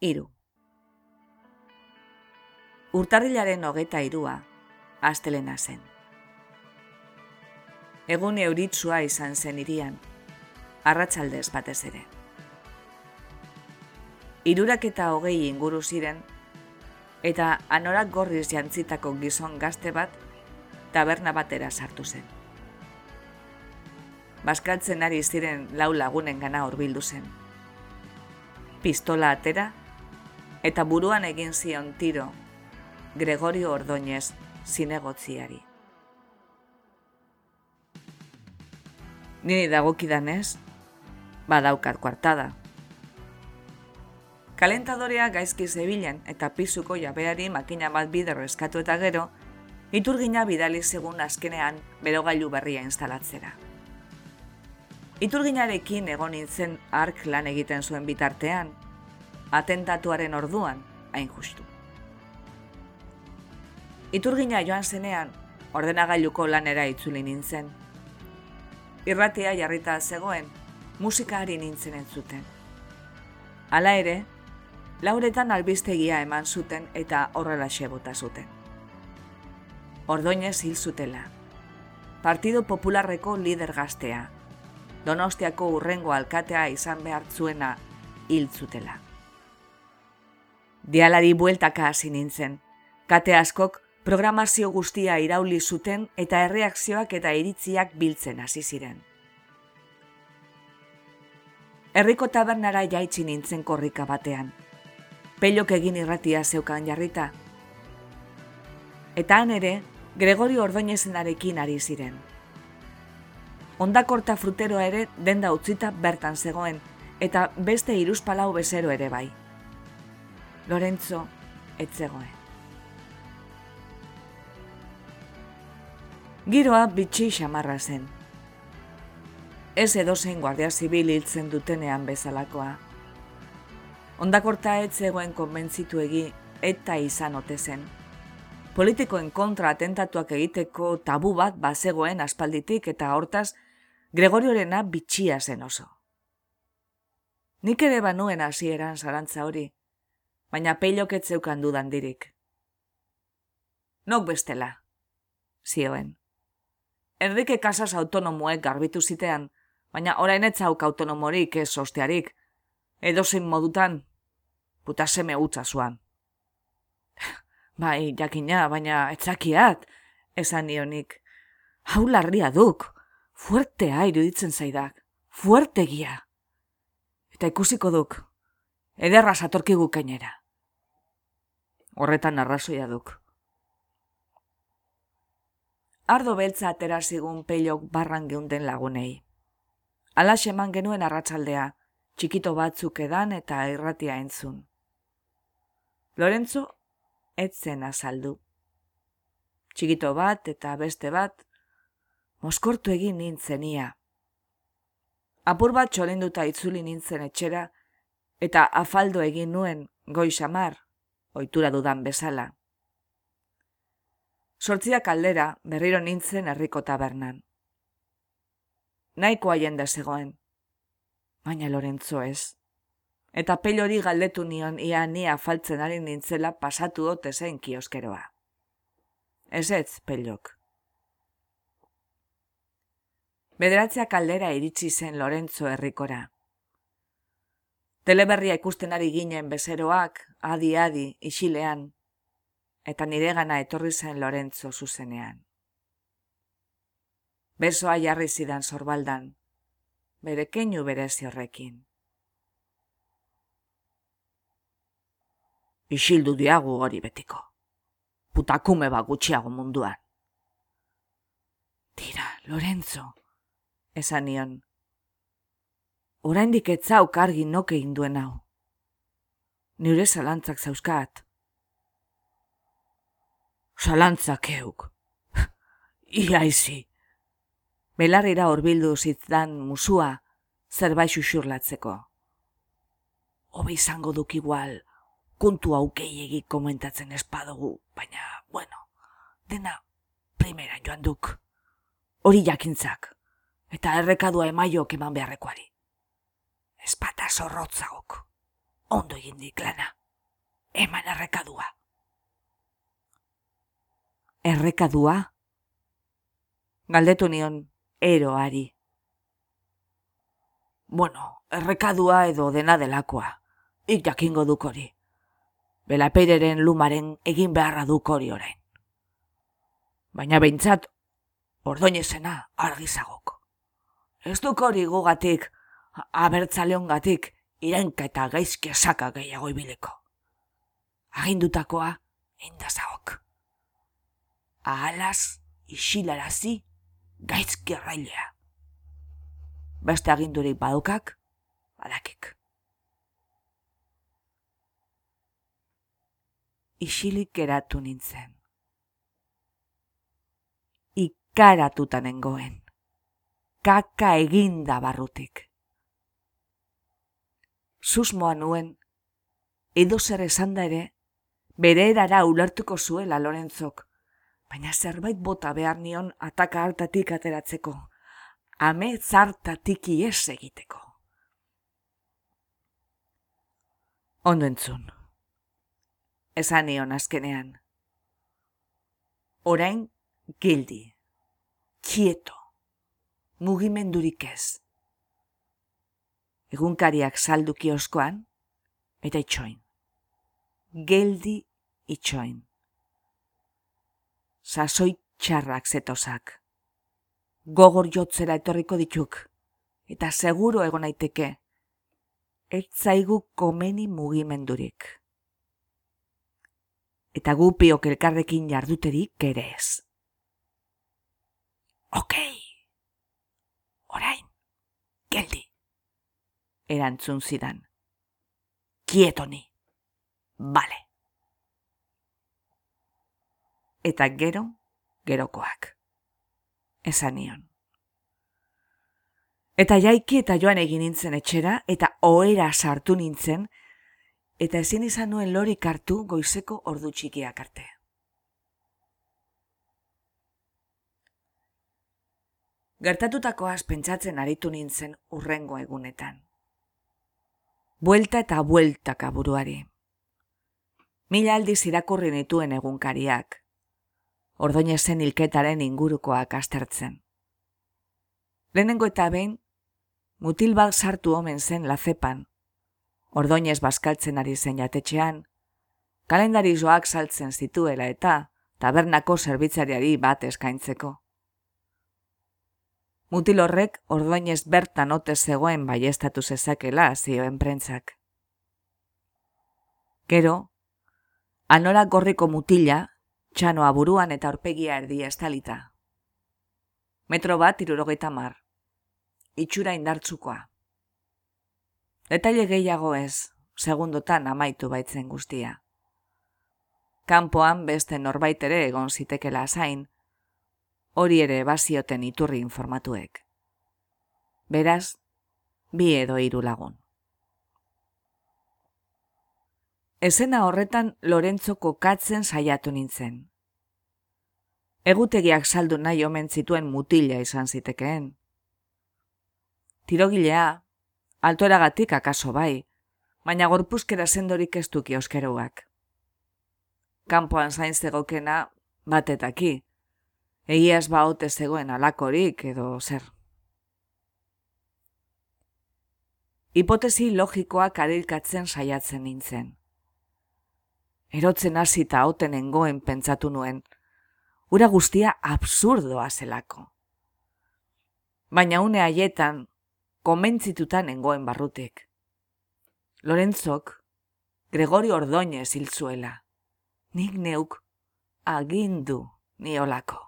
Iru. Urtarrilaren hogeta irua, astelena zen egun euritsua izan zen irian, arratsaldez batez ere. Irurak eta hogei inguru ziren, eta anorak gorriz jantzitako gizon gazte bat, taberna batera sartu zen. Baskaltzen ari ziren lau lagunen gana horbildu zen. Pistola atera, eta buruan egin zion tiro, Gregorio Ordoñez zinegotziari. niri dagokidan ez, badaukat kuartada. Kalentadorea gaizki zebilen eta pizuko jabeari makina bat bide reskatu eta gero, iturgina bidali segun azkenean berogailu berria instalatzera. Iturginarekin egon nintzen ark lan egiten zuen bitartean, atentatuaren orduan, hain justu. Iturgina joan zenean, ordenagailuko lanera itzuli nintzen, irratea jarrita zegoen, musikari nintzen entzuten. Hala ere, lauretan albistegia eman zuten eta horrela bota zuten. Ordoinez hil zutela. Partido Popularreko lider gaztea. Donostiako urrengo alkatea izan behar zuena hil zutela. Dialari bueltaka hasi nintzen. Kate askok programazio guztia irauli zuten eta erreakzioak eta iritziak biltzen hasi ziren. Herriko tabernara jaitsi nintzen korrika batean. Pelok egin irratia zeukan jarrita. Eta han ere, Gregorio Ordoñezenarekin ari ziren. Ondakorta fruteroa ere denda utzita bertan zegoen, eta beste iruzpalau bezero ere bai. Lorenzo, ez zegoen. Giroa bitxi xamarra zen. Ez edozein guardia zibil hiltzen dutenean bezalakoa. Ondakorta ez zegoen konbentzitu egi eta izan ote zen. Politikoen kontra atentatuak egiteko tabu bat bazegoen aspalditik eta hortaz Gregoriorena bitxia zen oso. Nik ere banuen hasieran zarantza hori, baina peilok zeukan dudan dirik. Nok bestela, zioen. Erdike kasas autonomoek garbitu zitean, baina orain ez zauk autonomorik ez ostearik, edo zein modutan, puta seme utza zuan. *laughs* bai, jakina, baina etzakiat, esan nionik. Hau larria duk, fuertea iruditzen zaidak, fuertegia. Eta ikusiko duk, ederra satorkigu kainera. Horretan arrazoia duk. Ardo beltza atera zigun peilok barran geunden lagunei. Ala eman genuen arratsaldea, txikito batzuk edan eta irratia entzun. Lorenzo ez zen azaldu. Txikito bat eta beste bat, moskortu egin nintzenia. Apur bat txolenduta itzuli nintzen etxera, eta afaldo egin nuen goi samar, oitura dudan bezala. Sortziak aldera berriro nintzen herriko tabernan. Naiko haien da zegoen, baina Lorenzo ez. Eta pelori galdetu nion ia ni afaltzen ari nintzela pasatu dote zen kioskeroa. Ez ez, pelok. Bederatzea kaldera iritsi zen Lorenzo herrikora. Teleberria ikusten ari ginen bezeroak, adi-adi, isilean, eta nire gana etorri zen Lorenzo zuzenean. Besoa jarri zidan sorbaldan, bere keinu berezi horrekin. Isildu diagu hori betiko. Putakume bat gutxiago munduan. Tira, Lorenzo, esan nion. Oraindik ez zauk argi noke induen hau. Nire zalantzak zauzkat. Zalantzak euk. *laughs* Ia izi. Belarrira horbildu zitzdan musua zerbait xuxurlatzeko. Hobe izango duk igual, kontu aukei komentatzen espadugu, baina, bueno, dena primera joan duk. Hori jakintzak, eta errekadua emaiok eman beharrekoari. Espata zorrotzagok, ondo egin dik lana, eman errekadua. Errekadua? Galdetu nion, eroari. Bueno, errekadua edo dena delakoa, ik jakingo duk hori. Belapeireren lumaren egin beharra duk hori orain. Baina behintzat, ordoinezena argizagok. Ez duk hori gugatik, abertzaleon gatik, irenka eta gaizke saka gehiago ibileko. Agindutakoa, indazagok. Ahalaz, isilarazi, gaizki arrailea. Beste agindurik badukak, badakik. Isilik geratu nintzen. Ikaratuta nengoen kaka eginda barrutik. Susmoa nuen, edo zer esan da ere, bere erara ulertuko zuela Lorenzok, baina zerbait bota behar nion ataka hartatik ateratzeko, ame zartatik ies egiteko. Ondo entzun. Esan nion azkenean. Orain gildi. Kieto mugimendurik ez. Egunkariak saldu kioskoan, eta itxoin. Geldi itxoin. Sasoi txarrak zetozak. Gogor jotzera etorriko dituk, eta seguro egon naiteke, ez zaigu komeni mugimendurik. Eta gu piok elkarrekin jarduterik ere ez. Okei. Orain, geldi. Erantzun zidan. Kietoni. Bale. Eta gero, gerokoak. Esan nion. Eta jaiki eta joan egin nintzen etxera, eta ohera sartu nintzen, eta ezin izan nuen lorik hartu goizeko ordu txikiak arte. Gertatutakoaz pentsatzen aritu nintzen urrengo egunetan. Buelta eta buelta kaburuari. Mila aldiz irakurri nituen egunkariak. Ordoinezen hilketaren ingurukoak astertzen. Lehenengo eta behin mutil bat sartu omen zen lazepan. Ordoinez baskaltzen ari zen jatetxean, kalendari joak saltzen zituela eta tabernako zerbitzariari bat eskaintzeko. Mutil horrek ordoinez bertan ote zegoen baiestatu zezakela zioen prentzak. Gero, anora gorriko mutila, txanoa buruan eta orpegia erdia estalita. Metro bat irurogeita mar itxura indartzukoa. Detaile gehiago ez, segundotan amaitu baitzen guztia. Kanpoan beste norbait ere egon zitekela zain, hori ere bazioten iturri informatuek. Beraz, bi edo hiru lagun. Ezena horretan Lorenzo kokatzen saiatu nintzen. Egutegiak saldu nahi omen zituen mutila izan zitekeen tirogilea, altoeragatik akaso bai, baina gorpuzkera sendorik ez duki oskeruak. Kampoan zain zegokena batetaki, egiaz ba hote zegoen alakorik edo zer. Hipotesi logikoak arilkatzen saiatzen nintzen. Erotzen hasita hauten engoen pentsatu nuen, ura guztia absurdoa zelako. Baina une haietan komentzitutan nengoen barrutik. Lorenzok, Gregori Ordoñez hil zuela. Nik neuk agindu niolako.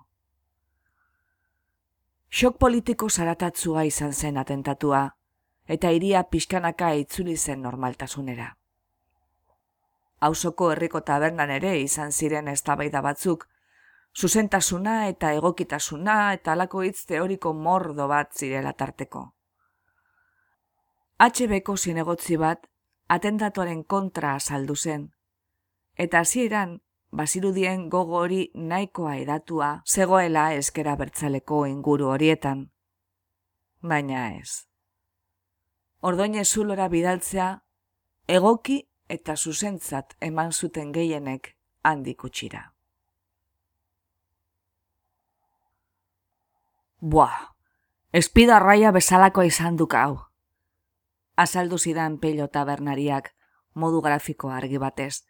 Xok politiko zaratatzua izan zen atentatua, eta iria pixkanaka itzuli zen normaltasunera. Hauzoko herriko tabernan ere izan ziren eztabaida batzuk, zuzentasuna eta egokitasuna eta alako hitz teoriko mordo bat zirela tarteko. HBko zinegotzi bat atentatuaren kontra azaldu zen. Eta hasieran bazirudien gogo hori nahikoa edatua zegoela eskera bertzaleko inguru horietan. Baina ez. Ordoine zulora bidaltzea, egoki eta zuzentzat eman zuten gehienek handik utxira. Buah, espida raia bezalako izan duk hau azaldu zidan pello tabernariak modu grafiko argi batez.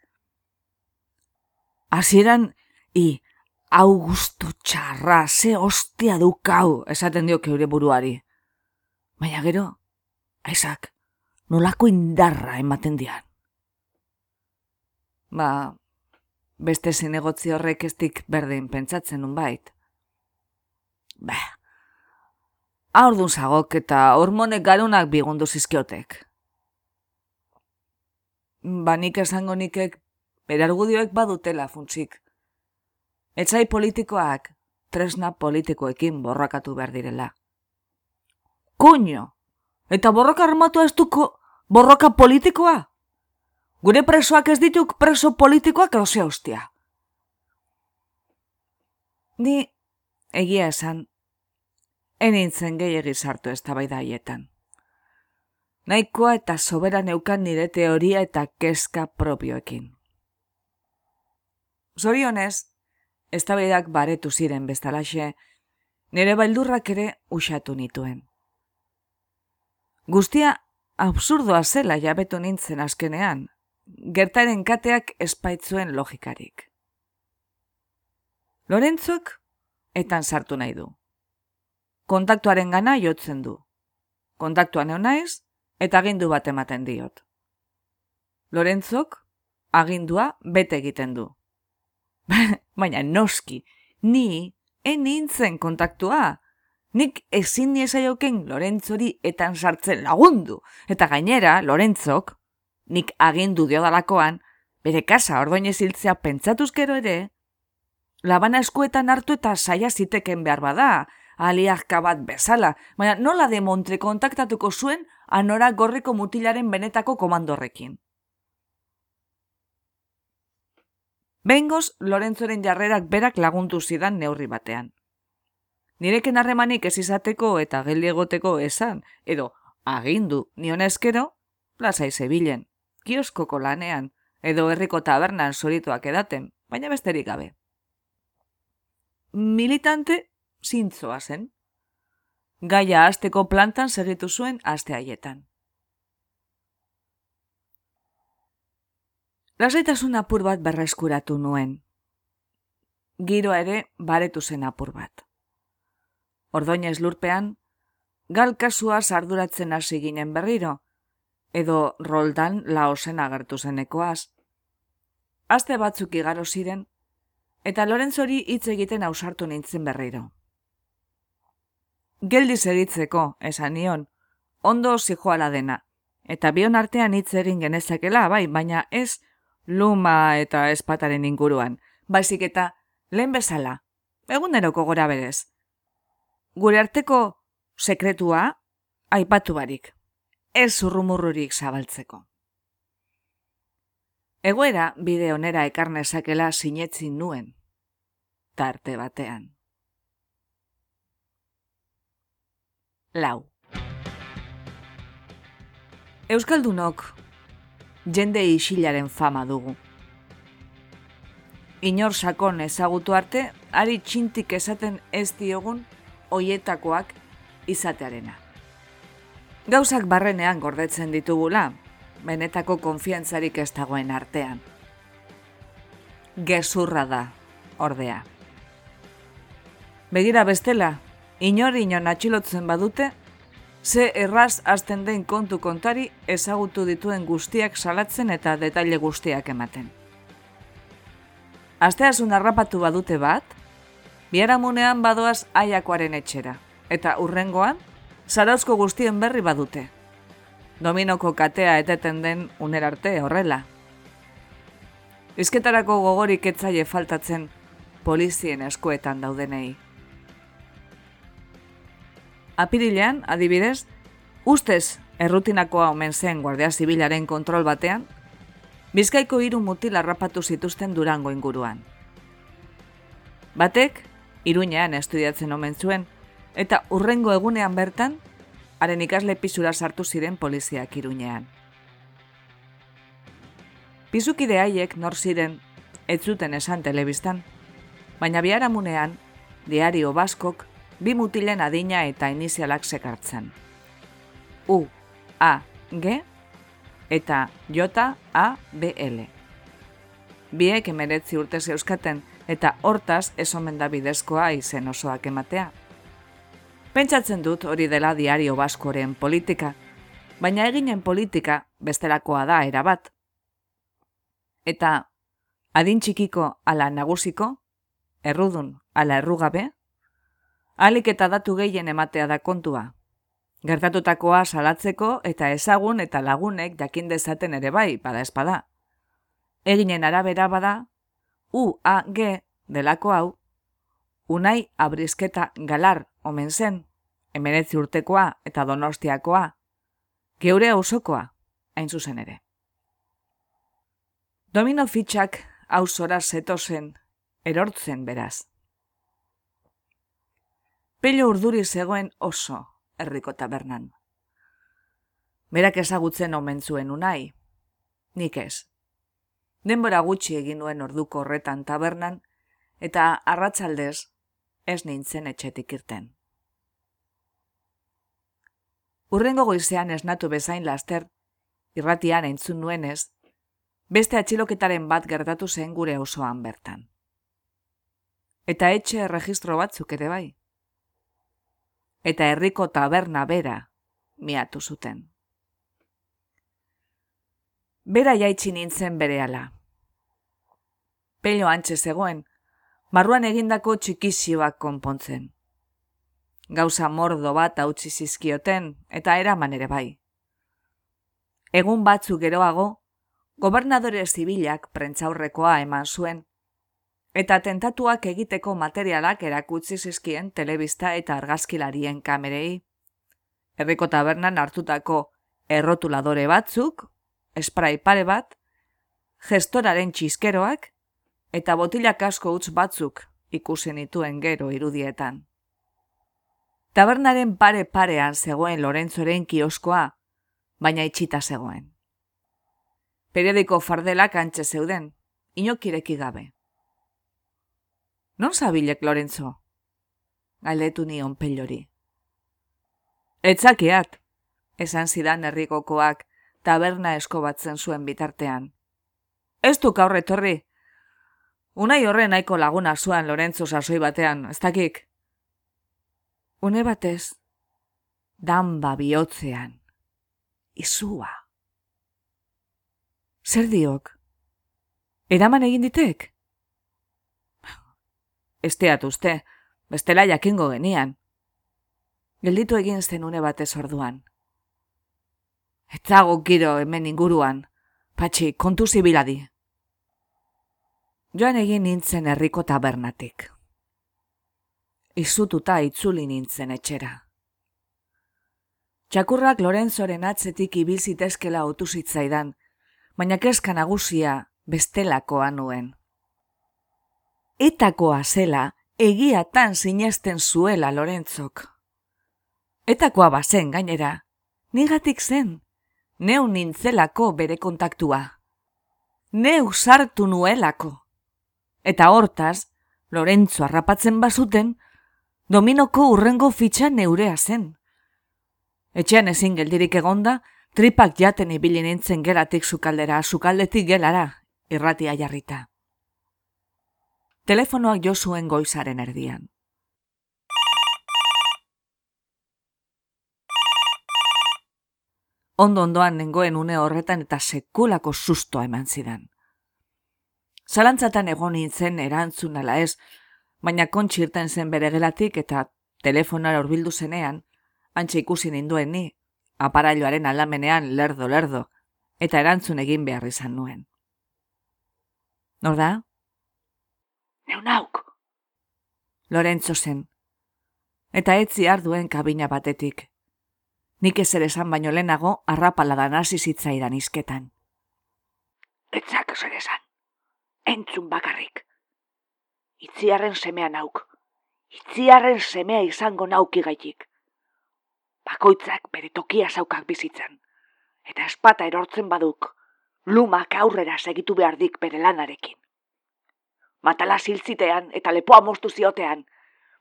Hasieran i Augusto txarra, ze ostia dukau, esaten dio keure buruari. Baina gero, aizak, nolako indarra ematen dian. Ba, beste zinegotzi horrek ez dik berdin pentsatzen nun bait. Ba, Aurdun zagok eta hormonek garunak bigundu zizkiotek. Ba nik esango nikek berargudioek badutela funtzik. Etzai politikoak tresna politikoekin borrakatu behar direla. Kuño! Eta borroka armatu ez duko borroka politikoa? Gure presoak ez dituk preso politikoak edo hostia. Ni egia esan enintzen gehiagi sartu ez haietan. Naikoa eta sobera neukan nire teoria eta keska propioekin. Zorionez, ez baretu ziren bestalaxe, nire baldurrak ere usatu nituen. Guztia absurdoa zela jabetu nintzen askenean, gertaren kateak espaitzuen logikarik. Lorentzok, etan sartu nahi du kontaktuaren gana jotzen du. Kontaktuan egon naiz, eta agindu bat ematen diot. Lorentzok agindua bete egiten du. *laughs* Baina noski, ni enintzen kontaktua. Nik ezin niesaioken Lorentzori etan sartzen lagundu. Eta gainera, Lorentzok, nik agindu diodalakoan, bere kasa ordoinez hiltzea pentsatuzkero ere, labana eskuetan hartu eta saia ziteken behar bada, aliarka bat bezala, baina nola de montre kontaktatuko zuen anora gorriko mutilaren benetako komandorrekin. Bengoz, Lorentzoren jarrerak berak laguntu zidan neurri batean. Nireken harremanik ez izateko eta geldi egoteko esan, edo agindu nion eskero, plazai zebilen, kioskoko lanean, edo herriko tabernan zorituak edaten, baina besterik gabe. Militante zintzoa zen. Gaia asteko plantan segitu zuen aste haietan. Lasaitasun apur bat berreskuratu nuen. Giro ere baretu zen apur bat. Ordoinez lurpean, gal kasua sarduratzen hasi ginen berriro, edo roldan laosen agertu zenekoaz. Aste batzuk igaro ziren, eta Lorentzori hitz egiten ausartu nintzen berriro. Geldi segitzeko, esan nion, ondo zijoala dena, eta bion artean hitz egin genezakela, bai, baina ez, luma eta espataren inguruan, baizik eta lehen bezala, eguneroko gora berez. Gure arteko sekretua aipatu barik, ez urrumurrurik zabaltzeko. Egoera bide onera ekarnezakela sinetzin nuen, tarte batean. Lau. Euskaldunok jende isilaren fama dugu. Inor sakon ezagutu arte, ari txintik esaten ez diogun hoietakoak izatearena. Gauzak barrenean gordetzen ditugula, benetako konfiantzarik ez dagoen artean. Gezurra da, ordea. Begira bestela, inor inon atxilotzen badute, ze erraz azten den kontu kontari ezagutu dituen guztiak salatzen eta detaile guztiak ematen. Asteazun harrapatu badute bat, biharamunean badoaz aiakoaren etxera, eta urrengoan, zarauzko guztien berri badute. Dominoko katea eteten den unerarte horrela. Izketarako gogorik etzaile faltatzen polizien eskuetan daudenei. Apirilean, adibidez, ustez errutinakoa omen zen Guardia Zibilaren kontrol batean, Bizkaiko hiru mutil harrapatu zituzten Durango inguruan. Batek, iruñean estudiatzen omen zuen, eta urrengo egunean bertan, haren ikasle pisura sartu ziren poliziak iruñean. Pizukide haiek nor ziren, ez zuten esan telebistan, baina biharamunean, diario baskok bi mutilen adina eta inizialak sekartzen. U, A, G, eta J, A, B, L. Biek emeretzi urte zeuskaten eta hortaz esomen da bidezkoa izen osoak ematea. Pentsatzen dut hori dela diario baskoren politika, baina eginen politika bestelakoa da erabat. Eta adin txikiko ala nagusiko, errudun ala errugabe, alik eta datu gehien ematea da kontua. Gertatutakoa salatzeko eta ezagun eta lagunek jakin dezaten ere bai, bada espada. Eginen arabera bada, U, A, G, delako hau, unai abrizketa galar omen zen, emeretzi urtekoa eta donostiakoa, geure ausokoa, hain zuzen ere. Domino fitxak hausora zetozen, erortzen beraz. Pelo urduri zegoen oso herriko tabernan. Berak ezagutzen omen zuen unai, nik ez. Denbora gutxi egin nuen orduko horretan tabernan, eta arratsaldez ez nintzen etxetik irten. Urrengo goizean esnatu bezain laster, irratian entzun nuenez, beste atxiloketaren bat gertatu zen gure osoan bertan. Eta etxe erregistro batzuk ere bai eta herriko taberna bera miatu zuten. bera jaitsi nintzen berehala. Pello antxe zegoen, barruan egindako txikizioak konpontzen. Gauza mordo bat hautsi zizkioten eta eraman ere bai. Egun batzu geroago, gobernadore zibilak prentzaurrekoa eman zuen, eta tentatuak egiteko materialak erakutsi zizkien telebista eta argazkilarien kamerei. Herriko tabernan hartutako errotuladore batzuk, esprai pare bat, gestoraren txiskeroak, eta botilak asko utz batzuk ikusi nituen gero irudietan. Tabernaren pare parean zegoen Lorentzoren kioskoa, baina itxita zegoen. Periodiko fardelak antxe zeuden, inokireki gabe. Non zabilek, Lorenzo? Galdetu nion pelori. Etzakiat, esan zidan herrikokoak taberna eskobatzen zuen bitartean. Ez du gaur etorri. Unai horre nahiko laguna zuan Lorenzo sasoi batean, ez dakik. Une batez, danba bihotzean, izua. Zer diok? Eraman egin ditek? Esteat uste, bestela jakingo genian. Gelditu egin zen une batez orduan. Etzago giro hemen inguruan, patxi, kontu zibiladi. Joan egin nintzen herriko tabernatik. Izututa itzuli nintzen etxera. Txakurrak Lorenzoren atzetik ibilzitezkela otu zitzaidan, baina keska nagusia bestelakoa nuen etakoa zela egiatan sinesten zuela Lorentzok. Etakoa bazen gainera, nigatik zen, neu nintzelako bere kontaktua. Neu sartu nuelako. Eta hortaz, Lorentzo harrapatzen bazuten, dominoko urrengo fitxa neurea zen. Etxean ezin geldirik egonda, tripak jaten ibili nintzen geratik sukaldera, sukaldetik gelara, irratia jarrita telefonoak jo zuen goizaren erdian. Ondo ondoan nengoen une horretan eta sekulako sustoa eman zidan. Zalantzatan egon nintzen erantzun ala ez, baina kontxirten zen bere gelatik eta telefonara urbildu zenean, antxe ikusi ninduen ni, aparailoaren aldamenean lerdo-lerdo, eta erantzun egin behar izan nuen. Nor da? Neunauk. Lorenzo zen. Eta etzi arduen kabina batetik. Nik ez ere esan baino lehenago arrapaladan hasi zitzaidan izketan. Etzak ez ere esan. Entzun bakarrik. Itziarren semea nauk. Itziarren semea izango nauki gaitik. Bakoitzak bere tokia zaukak bizitzan. Eta espata erortzen baduk, lumak aurrera segitu behar dik bere lanarekin matala ziltzitean eta lepoa moztu ziotean,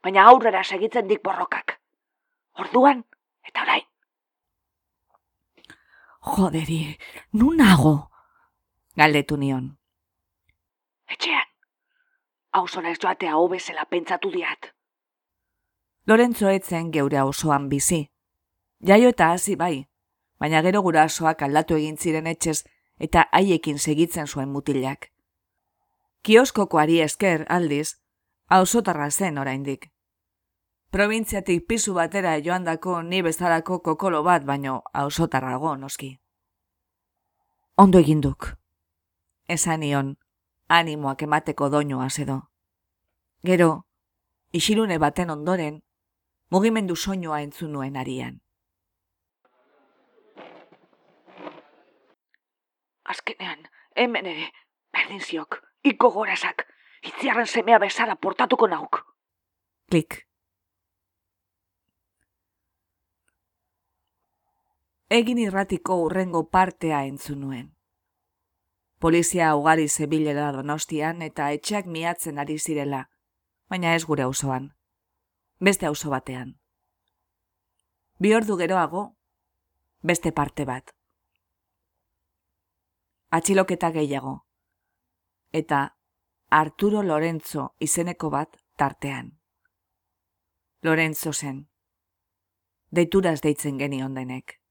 baina aurrera segitzen dik borrokak. Orduan, eta orain. Joderi, nun nago? Galdetu nion. Etxean, hau zora ez joatea hobezela pentsatu diat. Lorenzo etzen geure osoan bizi. Jaio eta hasi bai, baina gero gurasoak aldatu egin ziren etxez eta haiekin segitzen zuen mutilak. Kioskokoari esker aldiz, ausotarra zen oraindik. Probintziatik pisu batera joandako ni bezalako kokolo bat baino ausotarrago noski. Ondo eginduk. Esan nion, animoak emateko doinoa edo. Gero, isilune baten ondoren, mugimendu soinua entzun nuen arian. Azkenean, hemen ere, berdin ziok, Iko gorazak, itziarren semea bezala portatuko nauk. Klik. Egin irratiko urrengo partea entzun nuen. Polizia ugari zebilela donostian eta etxeak miatzen ari zirela, baina ez gure auzoan. Beste auzo batean. Bi ordu geroago, beste parte bat. Atxiloketa gehiago eta Arturo Lorenzo izeneko bat tartean. Lorenzo zen. Deituraz deitzen geni ondenek.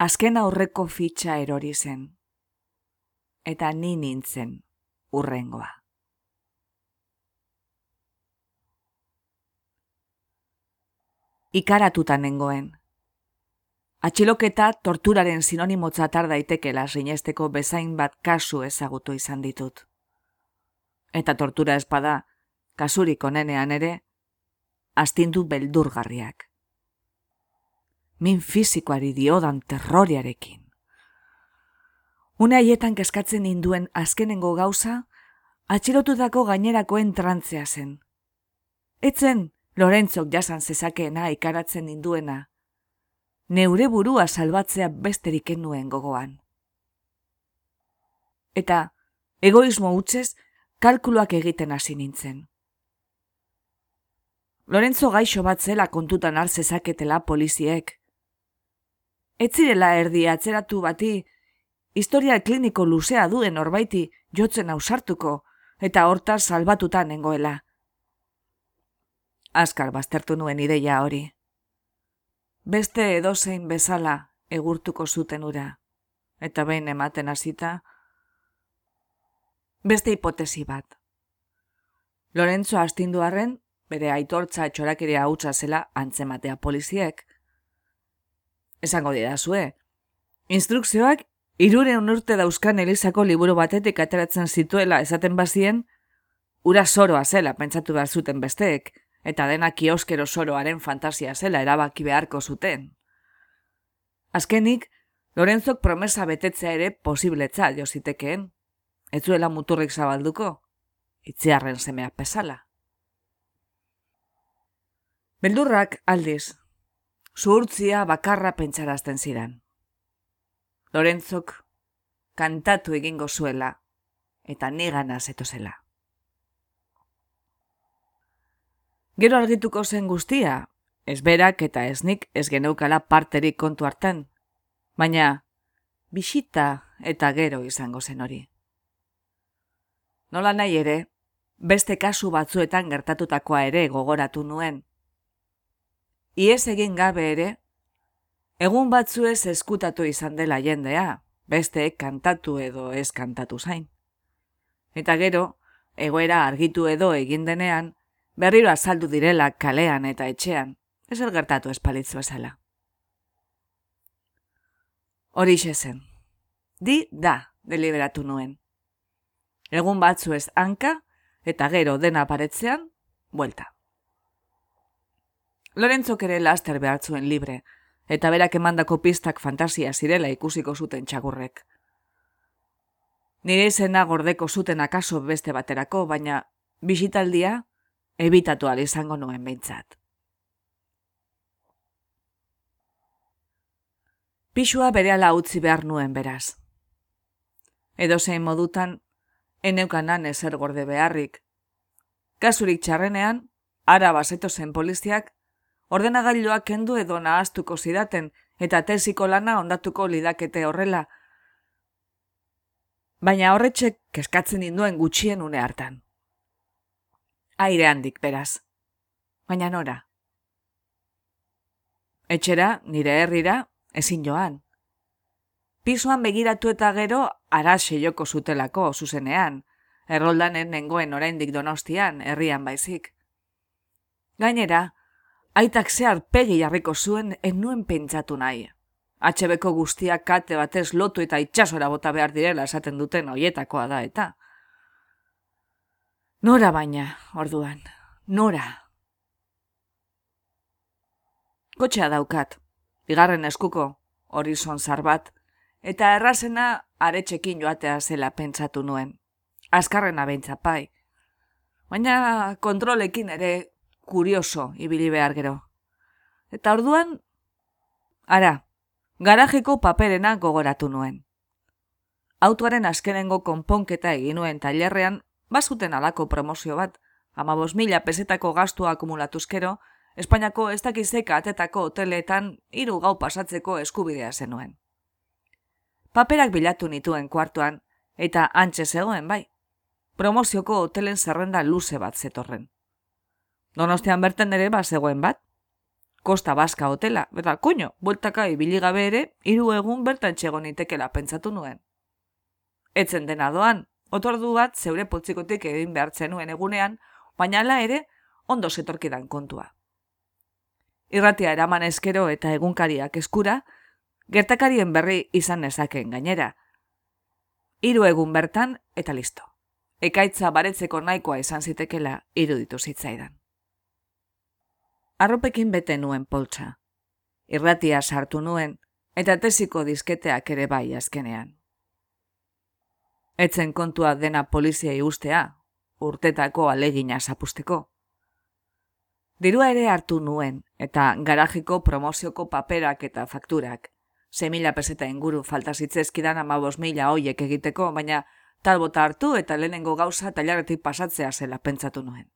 azken aurreko fitxa erori zen. Eta ni nintzen urrengoa. Ikaratuta nengoen. Atxiloketa torturaren sinonimotza tar daitekela sinesteko bezain bat kasu ezagutu izan ditut. Eta tortura espada, kasurik onenean ere, astindu beldurgarriak. Min fizikoari diodan terroriarekin. Une haietan keskatzen induen azkenengo gauza, atxilotutako gainerakoen trantzea zen. Etzen, Lorentzok jasan zezakeena ikaratzen induena, neure burua salbatzea besterik nuen gogoan. Eta, egoismo utzez, kalkuluak egiten hasi nintzen. Lorenzo gaixo bat zela kontutan hartzezaketela poliziek. Ez zirela erdi atzeratu bati, historia kliniko luzea duen orbaiti jotzen ausartuko eta hortaz salbatuta nengoela. Azkar baztertu nuen ideia hori. Beste edozein bezala egurtuko zuten ura, eta behin ematen hasita, beste hipotesi bat. Lorenzo astindu arren, bere aitortza etxorakere hautsa zela antzematea poliziek. Esango dira zue, instrukzioak irure unurte dauzkan elizako liburu batetik ateratzen zituela esaten bazien, ura soroa zela pentsatu behar zuten besteek, eta dena kioskero soroaren fantasia zela erabaki beharko zuten. Azkenik, Lorenzok promesa betetzea ere posibletza jo zitekeen. Ez zuela muturrik zabalduko, itziarren semea pesala. Beldurrak aldiz, zuhurtzia bakarra pentsarazten zidan. Lorenzok kantatu egingo zuela eta nigana zetozela. Gero argituko zen guztia, ez berak eta ez nik ez geneukala parterik kontu hartan, baina bisita eta gero izango zen hori. Nola nahi ere, beste kasu batzuetan gertatutakoa ere gogoratu nuen. Iez egin gabe ere, egun batzuez eskutatu izan dela jendea, beste kantatu edo ez kantatu zain. Eta gero, egoera argitu edo egin denean, berriro azaldu direla kalean eta etxean, ez gertatu espalitzu bezala. Horixe zen. Di da, deliberatu nuen. Egun batzu ez hanka, eta gero dena aparetzean, buelta. Lorentzok ere laster behartzuen libre, eta berak emandako pistak fantasia zirela ikusiko zuten txagurrek. Nire izena gordeko zuten akaso beste baterako, baina bisitaldia ebitatu izango nuen behintzat. Pixua bere ala utzi behar nuen beraz. Edo zein modutan, eneukanan ezer gorde beharrik. Kasurik txarrenean, ara baseto zen poliziak, ordenagailoak kendu edo nahaztuko zidaten eta tesiko lana ondatuko lidakete horrela. Baina horretxek keskatzen induen gutxien une hartan aire handik beraz. Baina nora. Etxera, nire herrira, ezin joan. Pisoan begiratu eta gero, araxe joko zutelako, zuzenean, erroldanen nengoen oraindik donostian, herrian baizik. Gainera, aitak zehar pegi jarriko zuen ennuen pentsatu nahi. HBko guztiak kate batez lotu eta itxasora bota behar direla esaten duten hoietakoa da eta. Nora baina, orduan, nora. Kotxea daukat, bigarren eskuko, horizon zar bat, eta errazena aretxekin joatea zela pentsatu nuen. Azkarren abentza pai. Baina kontrolekin ere kurioso ibili behar gero. Eta orduan, ara, garajeko paperena gogoratu nuen. Autoaren azkenengo konponketa egin nuen tailerrean bazuten alako promozio bat, ama mila pesetako gastua akumulatuzkero, Espainiako ez dakizeka atetako hoteletan hiru gau pasatzeko eskubidea zenuen. Paperak bilatu nituen kuartuan, eta antxe zegoen bai. Promozioko hotelen zerrenda luze bat zetorren. Donostian berten ere bat zegoen bat. Kosta Baska hotela, eta koño, bueltaka ibili gabe ere, hiru egun bertan txegon itekela pentsatu nuen. Etzen dena doan, otordu bat zeure potzikotik egin behartzen nuen egunean, baina ala ere, ondo setorkidan kontua. Irratia eraman eskero eta egunkariak eskura, gertakarien berri izan nezakeen gainera. Hiru egun bertan eta listo. Ekaitza baretzeko nahikoa izan zitekela iruditu zitzaidan. Arropekin bete nuen poltsa. Irratia sartu nuen eta tesiko disketeak ere bai azkenean. Etzen kontua dena poliziai ustea, urtetako alegina zapusteko. Dirua ere hartu nuen, eta garajiko promozioko paperak eta fakturak. Se mila peseta inguru falta zitzezkidan amabos mila hoiek egiteko, baina talbota hartu eta lehenengo gauza tailaretik pasatzea zela pentsatu nuen.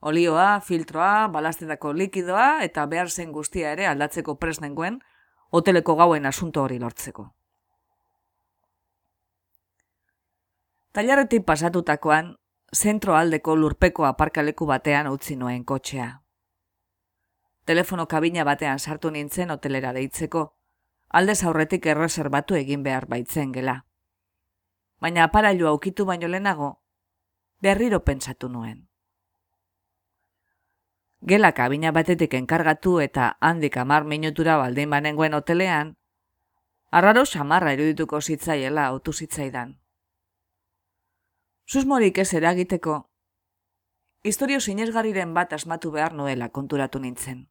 Olioa, filtroa, balastetako likidoa eta behar zen guztia ere aldatzeko presnenguen, hoteleko gauen asunto hori lortzeko. Tailaretik pasatutakoan, zentro aldeko lurpeko aparkaleku batean utzi nuen kotxea. Telefono kabina batean sartu nintzen hotelera deitzeko, aldez aurretik erreserbatu egin behar baitzen gela. Baina aparailu aukitu baino lehenago, berriro pentsatu nuen. Gela kabina batetik enkargatu eta handik amar minutura baldin banengoen hotelean, arraro samarra erudituko zitzaiela autu zitzaidan. Susmorik ez eragiteko, historio sinesgarriren bat asmatu behar nuela konturatu nintzen.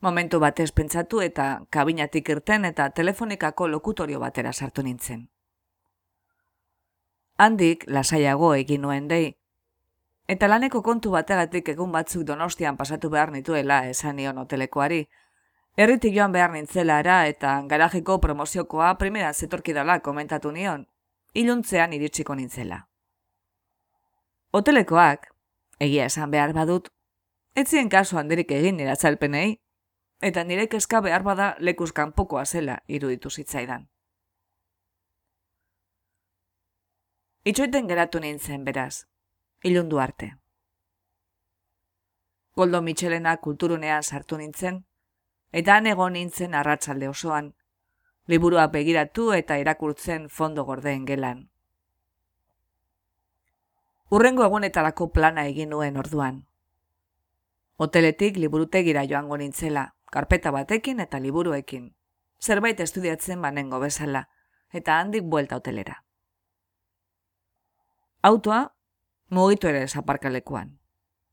Momentu batez pentsatu eta kabinatik irten eta telefonikako lokutorio batera sartu nintzen. Handik lasaiago egin nuen dei, eta laneko kontu bategatik egun batzuk donostian pasatu behar nituela esan nion hotelekoari, Erritik joan behar nintzela ara eta garajiko promoziokoa primera zetorkidala komentatu nion, iluntzean iritsiko nintzela. Hotelekoak, egia esan behar badut, etzien kasu handerik egin nira txalpenei, eta nire kezka behar bada lekuz kanpokoa zela iruditu zitzaidan. Itxoiten geratu nintzen beraz, ilundu arte. Goldo Michelena kulturunean sartu nintzen, eta han egon nintzen arratsalde osoan, liburua begiratu eta irakurtzen fondo gordeen gelan. Urrengo egunetarako plana egin nuen orduan. Hoteletik liburutegira joango nintzela, karpeta batekin eta liburuekin. Zerbait estudiatzen banengo bezala, eta handik buelta hotelera. Autoa, mugitu ere zaparkalekuan.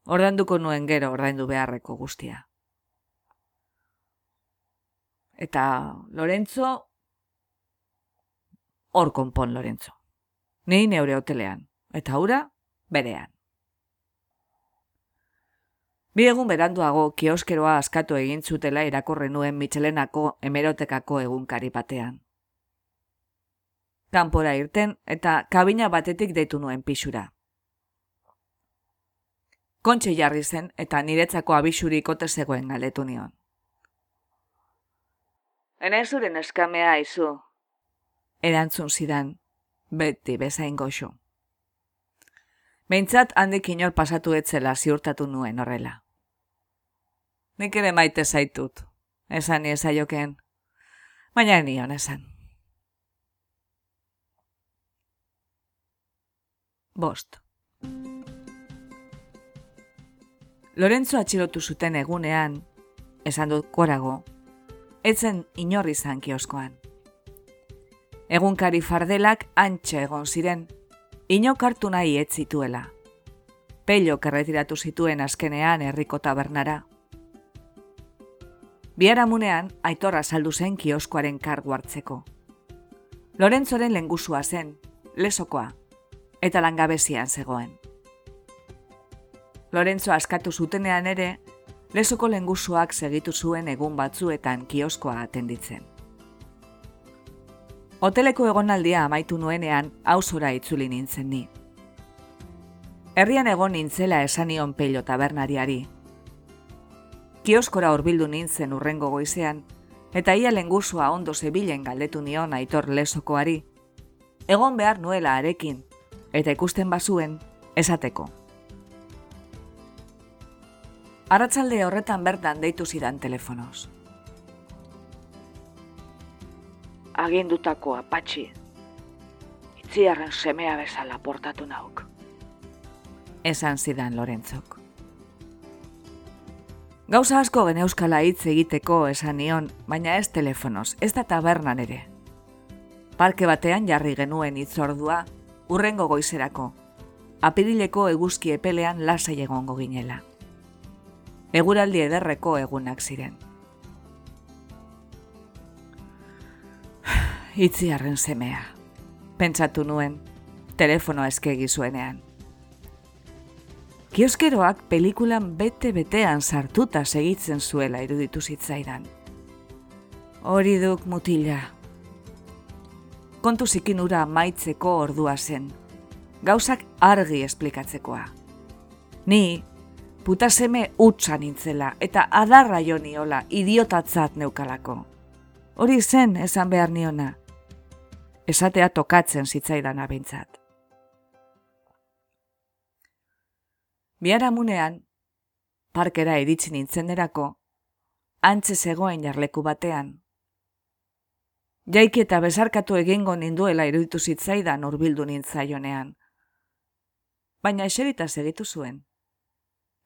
Ordainduko nuen gero ordaindu beharreko guztia. Eta Lorenzo, hor konpon Lorenzo. Nei neure hotelean, eta hura, berean. Bi egun beranduago kioskeroa askatu egin zutela irakorre nuen Michelenako emerotekako egunkari batean. Kanpora irten eta kabina batetik deitu nuen pixura. Kontxe jarri zen eta niretzako abisurik ote zegoen galdetu nion. Ene zuren eskamea izu. Erantzun zidan, beti bezain goxo. Beintzat handik inor pasatu etzela ziurtatu nuen horrela. Nik ere maite zaitut, esan ni baina nion esan. Bost. Lorenzo atxilotu zuten egunean, esan dut korago, etzen inorri zan kioskoan. Egunkari fardelak antxe egon ziren, inok hartu nahi ez zituela. Pello kerretiratu zituen azkenean herriko tabernara. Biaramunean, aitorra saldu zen kioskoaren kargu hartzeko. Lorentzoren lengusua zen, lesokoa, eta langabezian zegoen. Lorentzo askatu zutenean ere, lesoko lengusuak segitu zuen egun batzuetan kioskoa atenditzen. Hoteleko egonaldia amaitu nuenean hausora itzuli nintzen ni. Herrian egon nintzela esanion pello tabernariari. Kioskora horbildu nintzen urrengo goizean, eta ia lengusua ondo zebilen galdetu nion aitor lesokoari, egon behar nuela arekin, eta ikusten bazuen, esateko. Arratzalde horretan bertan deitu zidan telefonoz.
Agindutako apatxi. Itziarren semea bezala portatu nauk.
Esan zidan Lorenzok. Gauza asko gene euskala hitz egiteko esan nion, baina ez telefonoz, ez da tabernan ere. Parke batean jarri genuen itzordua, urrengo goizerako, apirileko eguzki epelean lasai egongo ginela eguraldi ederreko egunak ziren. *sighs* Itziarren semea, pentsatu nuen, telefonoa eskegi zuenean. Kioskeroak pelikulan bete-betean sartuta segitzen zuela iruditu zitzaidan. Hori duk mutila. Kontu zikinura maitzeko ordua zen. Gauzak argi esplikatzekoa. Ni, putaseme utza nintzela eta adarra jo niola idiotatzat neukalako. Hori zen esan behar niona. Esatea tokatzen zitzaidan abintzat. Biaramunean, parkera iritsi nintzen erako, antze zegoen jarleku batean. Jaiki eta bezarkatu egingo ninduela iruditu zitzaidan urbildu nintzaionean. Baina eserita segitu zuen.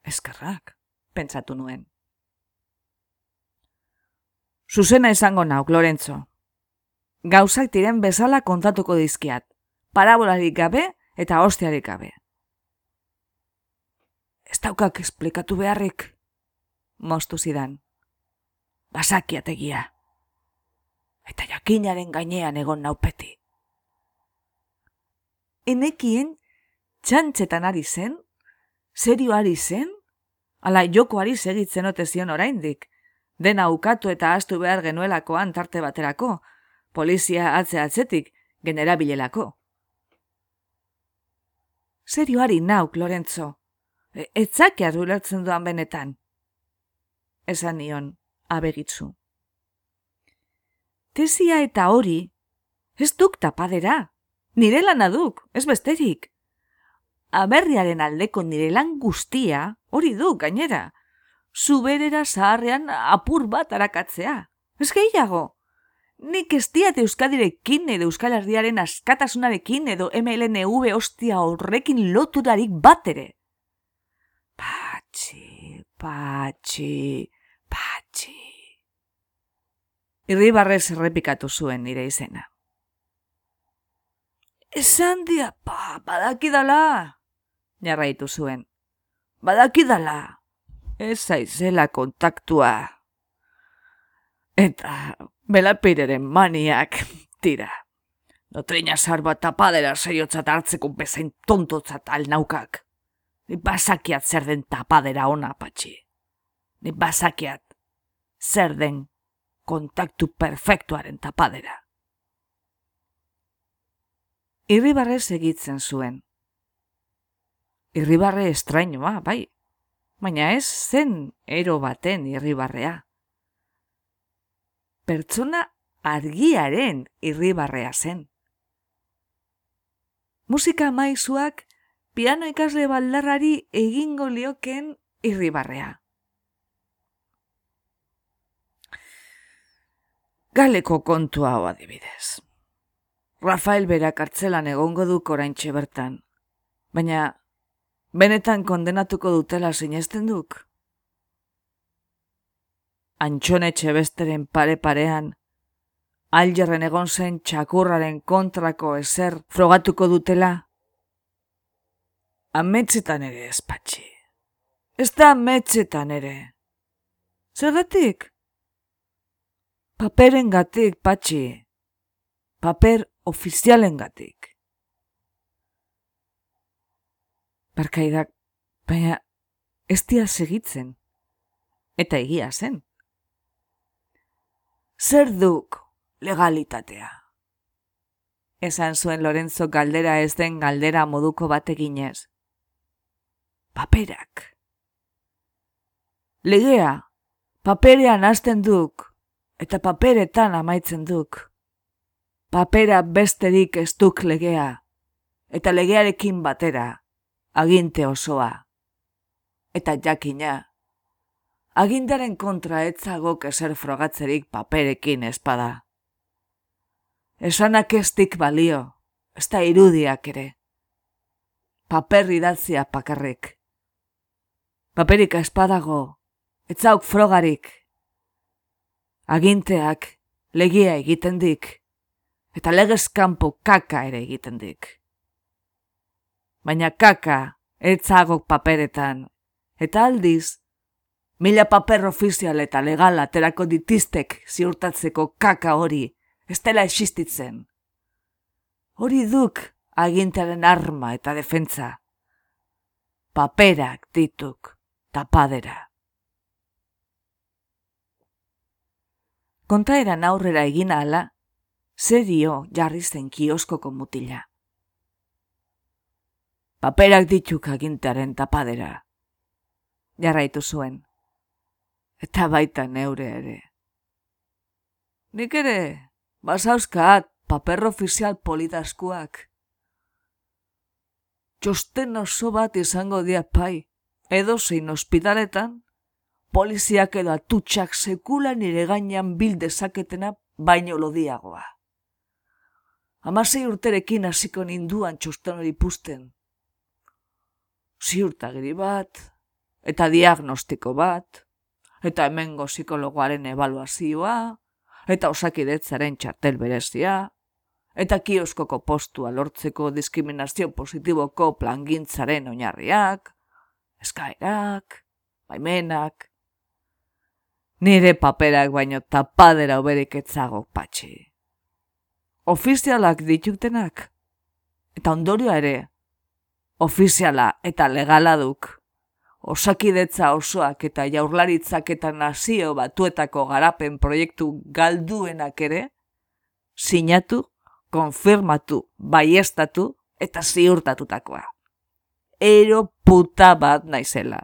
Eskerrak, pentsatu nuen. Zuzena izango nauk, Lorenzo. Gauzak tiren bezala kontatuko dizkiat. Parabolarik gabe eta ostiarik gabe. Ez daukak esplikatu beharrik, mostu zidan. Basakiategia. Eta jakinaren gainean egon naupeti. Enekien, txantxetan ari zen, serioari zen? Ala jokoari segitzen ote zion oraindik. Dena ukatu eta astu behar genuelakoan tarte baterako, polizia atze atzetik generabilelako. Serioari nauk, Lorenzo. E, etzake ulertzen duan benetan. Esan nion, abegitzu. Tesia eta hori, ez duk tapadera. Nire lana duk, ez besterik aberriaren aldeko nire lan guztia, hori du, gainera, zuberera zaharrean apur bat arakatzea. Ez gehiago, nik ez diat euskadirekin edo euskal herriaren askatasunarekin edo MLNV ostia horrekin loturarik bat ere. Patxi, patxi, patxi. Irribarrez errepikatu zuen nire izena. Esan dia, pa, badakidala, jarraitu zuen. Badakidala, ez zaizela kontaktua. Eta belapireren maniak, tira. Notrina sarba tapadera saiotzat hartzeko bezain tontotzat alnaukak. Ni basakiat zer den tapadera ona, patxi. Ni basakiat zer den kontaktu perfektuaren tapadera. Irribarrez egitzen zuen, irribarre estrainoa, bai, baina ez zen ero baten irribarrea. Pertsona argiaren irribarrea zen. Musika maizuak piano ikasle baldarrari egingo lioken irribarrea. Galeko kontua hau adibidez. Rafael berak hartzelan egongo duk orain bertan, baina benetan kondenatuko dutela sinesten duk? Antxone txebesteren pare-parean, aljerren egon zen txakurraren kontrako ezer frogatuko dutela? Ametzetan ere espatxi. Ez da ametzetan ere. Zergatik? Paperen gatik, patxi. Paper ofizialen gatik. Barkaidak, baina ez dia segitzen. Eta egia zen. Zer duk legalitatea? Esan zuen Lorenzo galdera ez den galdera moduko bateginez. Paperak. Legea, paperean hasten duk, eta paperetan amaitzen duk. Papera besterik ez duk legea, eta legearekin batera aginte osoa. Eta jakina, agindaren kontra etzagok eser frogatzerik paperekin espada. Esanak ez balio, ez da irudiak ere. Paper idatzia pakarrik. Paperik espadago, etzauk frogarik. Aginteak legia egiten dik, eta legez kanpo kaka ere egiten dik. Baina kaka etzagok paperetan, eta aldiz, mila paper ofizial eta legal aterako ditistek ziurtatzeko kaka hori, ez dela existitzen. Hori duk agintaren arma eta defentza. Paperak dituk tapadera. Kontaeran aurrera egina ala, dio jarri zen kioskoko mutila. Paperak dituk agintaren tapadera. Jarraitu zuen. Eta baita neure ere. Nik ere, basauzkat paper ofizial polidaskuak. Txosten oso bat izango dia pai, edo zein ospitaletan, poliziak edo atutsak sekula nire gainean bil dezaketena baino lodiagoa. Amasei urterekin hasiko ninduan txosten hori pusten. Ziurtagiri bat, eta diagnostiko bat, eta hemengo psikologoaren evaluazioa, eta osakidetzaren txartel berezia, eta kioskoko postua lortzeko diskriminazio positiboko plangintzaren oinarriak, eskaerak, baimenak, nire paperak baino tapadera oberik etzago patxi. Ofizialak ditutenak, eta ondorioa ere, ofiziala eta legala duk, osakidetza osoak eta jaurlaritzak eta nazio batuetako garapen proiektu galduenak ere, sinatu, konfirmatu, baiestatu eta ziurtatutakoa. Ero puta bat naizela.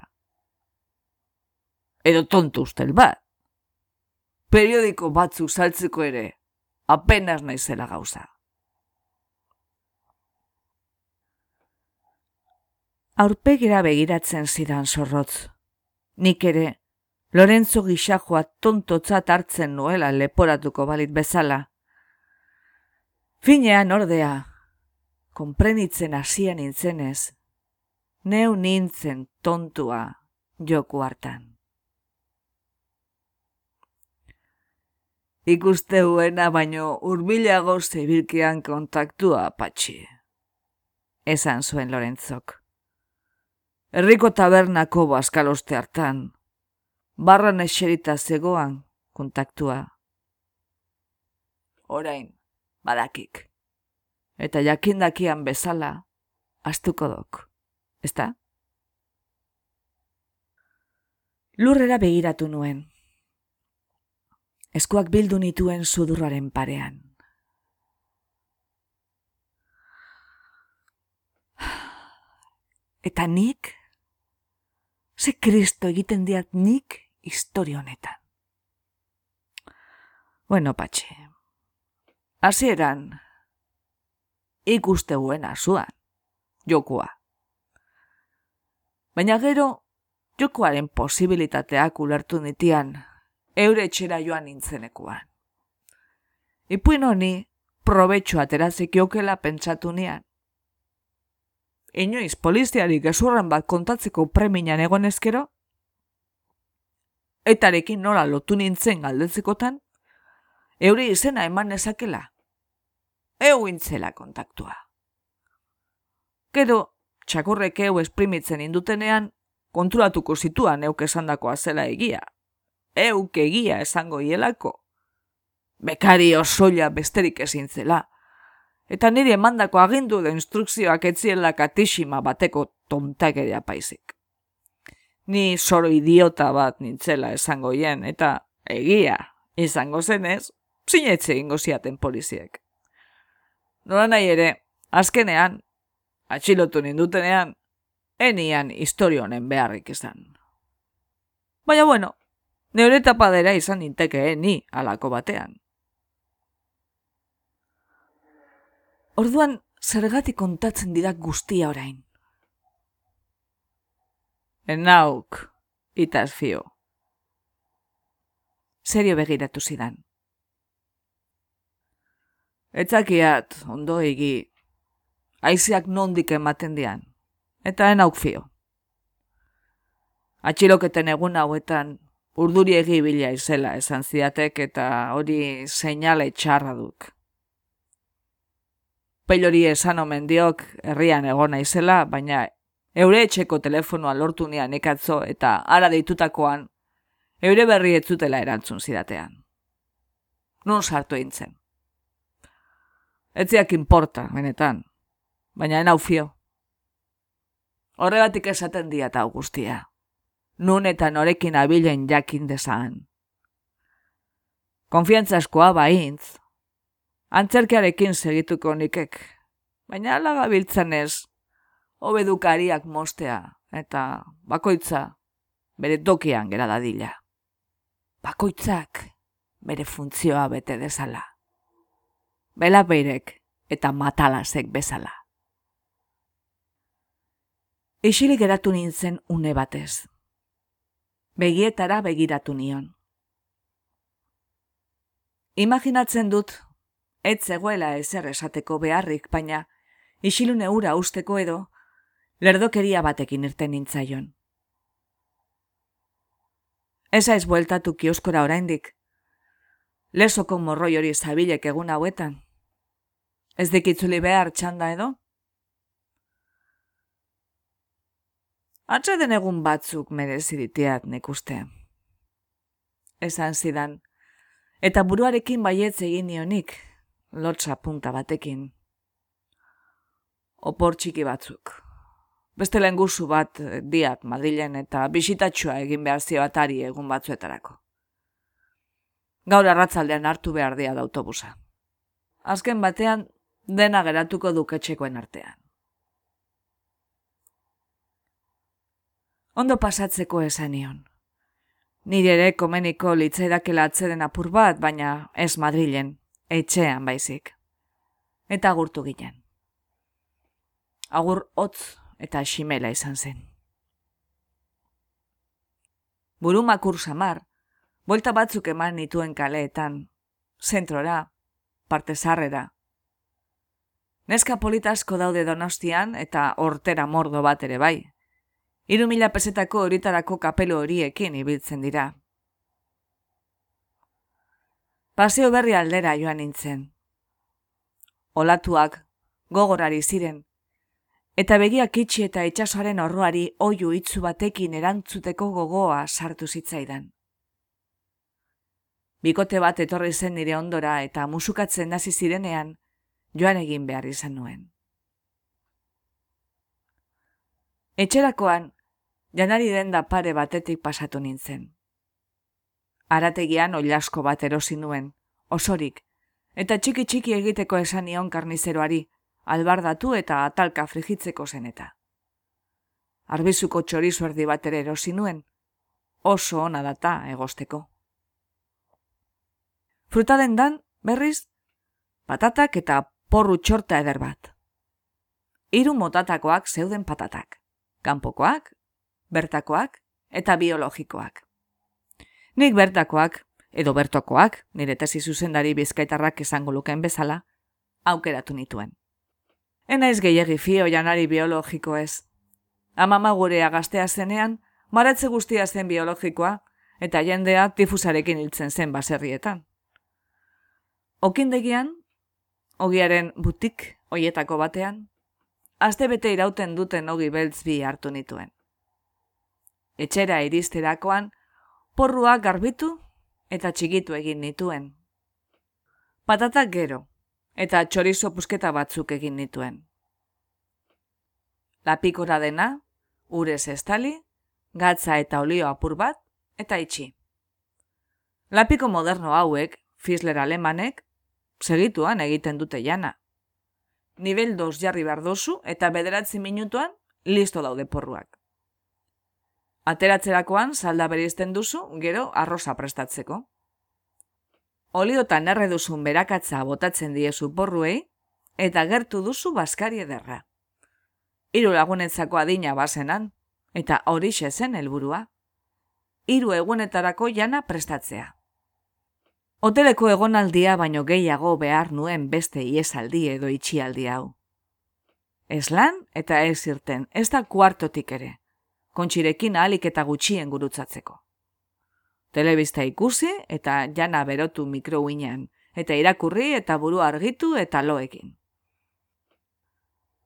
Edo tontu ustel bat. Periodiko batzu saltzeko ere, apenas naizela gauza. Aurpegira begiratzen zidan zorrotz. Nik ere, Lorenzo gixajoa tontotzat hartzen nuela leporatuko balit bezala. Finean ordea, konprenitzen hasian nintzenez, neu nintzen tontua joku hartan. Ikuste huena baino urbilago zebilkean kontaktua patxi. Esan zuen Lorenzok. Herriko tabernako baskaloste hartan. Barran eserita zegoan kontaktua. Orain, badakik. Eta jakindakian bezala, astuko dok. Ezta? Lurrera begiratu nuen. Eskuak bildu nituen sudurraren parean. Eta nik ze kristo egiten diat nik historio honetan. Bueno, patxe, hasieran ikuste buena zuan, jokua. Baina gero, jokuaren posibilitateak ulertu nitian, eure etxera joan nintzenekuan. Ipuin honi, probetxo aterazik jokela pentsatu nian, inoiz poliziari gezurren bat kontatzeko preminan egon ezkero? Etarekin nola lotu nintzen galdetzekotan? Euri izena eman nezakela? Ego intzela kontaktua. Gero, txakurrek eu esprimitzen indutenean, konturatuko zituan euk esandakoa zela egia. Euk egia esango hielako. Bekari osoia besterik ezin zela eta nire emandako agindu da instrukzioak etziela katixima bateko tontakeria paizik. Ni soro idiota bat nintzela esango hien, eta egia izango zenez, zinetze ingo ziaten poliziek. Nola nahi ere, azkenean, atxilotu nindutenean, enian historionen beharrik izan. Baina bueno, neure tapadera izan ninteke ni alako batean. Orduan, zergatik kontatzen didak guztia orain. Enauk, itaz fio. serio begiratu zidan. Etzakiat, ondo egi, aiziak nondik ematen dian, eta en aukfio. Atxiloketen egun hauetan, urduri egibila izela esan ziatek eta hori seinale txarra duk. Pelori esan omen diok herrian egona izela, baina eure etxeko telefonoa lortu nian ekatzo eta ara deitutakoan eure berri etzutela erantzun zidatean. Nun sartu eintzen. Etziak inporta, benetan, baina enau fio. Horregatik esaten diat augustia. Nun eta norekin abilen jakin dezaan. Konfiantzaskoa baintz, antzerkiarekin segituko nikek, baina alaga biltzen ez, obedukariak mostea, eta bakoitza bere tokian gera dadila. Bakoitzak bere funtzioa bete dezala. Bela beirek eta matalasek bezala. Isilik geratu nintzen une batez. Begietara begiratu nion. Imaginatzen dut Ez zegoela ezer esateko beharrik, baina isilune ura usteko edo, lerdokeria batekin irten nintzaion. Eza ez bueltatu kioskora oraindik. Lesoko morroi hori zabilek egun hauetan. Ez dikitzuli behar txanda edo? Atze den egun batzuk mereziditeat nik uste. Esan zidan, eta buruarekin baietz egin nionik, lotsa punta batekin. Opor txiki batzuk. Beste lehen bat eh, diat Madrilen eta bisitatxua egin behar zibatari egun batzuetarako. Gaur arratzaldean hartu behar dia da autobusa. Azken batean dena geratuko duketxekoen artean. Ondo pasatzeko esan nion. Nire ere komeniko litzaidakela atzeden apur bat, baina ez Madrilen, etxean baizik. Eta agurtu ginen. Agur hotz eta ximela izan zen. Burumakur samar, bolta batzuk eman nituen kaleetan, zentrora, parte zarrera. Neska politasko daude donostian eta hortera mordo bat ere bai. Iru mila pesetako horitarako kapelo horiekin ibiltzen dira. Paseo berri aldera joan nintzen. Olatuak gogorari ziren, eta begiak itxi eta itxasoaren horroari oiu itzu batekin erantzuteko gogoa sartu zitzaidan. Bikote bat etorri zen nire ondora eta musukatzen hasi zirenean joan egin behar izan nuen. Etxerakoan, janari denda pare batetik pasatu nintzen arategian oilasko bat erosi nuen, osorik, eta txiki txiki egiteko esan nion karnizeroari, albardatu eta atalka frigitzeko zeneta. Arbizuko txorizu erdi bat ere erosi nuen, oso ona data egosteko. Fruta dan, berriz, patatak eta porru txorta eder bat. Hiru motatakoak zeuden patatak, kanpokoak, bertakoak eta biologikoak. Nik bertakoak, edo bertokoak, nire tesi zuzendari bizkaitarrak esango lukeen bezala, aukeratu nituen. Ena ez gehiagi fio janari biologiko ez. Amama gurea gaztea zenean, maratze guztia zen biologikoa, eta jendea tifusarekin hiltzen zen baserrietan. Okindegian, ogiaren butik, oietako batean, azte bete irauten duten ogi beltz bi hartu nituen. Etxera iristerakoan, porrua garbitu eta txigitu egin nituen. Patatak gero eta txorizo pusketa batzuk egin nituen. Lapikora dena, urez estali, gatza eta olio apur bat eta itxi. Lapiko moderno hauek, Fisler alemanek, segituan egiten dute jana. Nivel 2 jarri behar dozu eta bederatzi minutuan listo daude porruak. Ateratzerakoan salda berizten duzu, gero arroza prestatzeko. Oliotan erre duzun berakatza botatzen diezu porruei, eta gertu duzu baskari ederra. Hiru lagunetzako adina basenan, eta hori zen helburua. Hiru egunetarako jana prestatzea. Hoteleko egonaldia baino gehiago behar nuen beste iesaldi edo itxialdi hau. Ez lan eta ez irten, ez da kuartotik ere, kontxirekin ahalik eta gutxien gurutzatzeko. Telebista ikusi eta jana berotu mikrouinean, eta irakurri eta buru argitu eta loekin.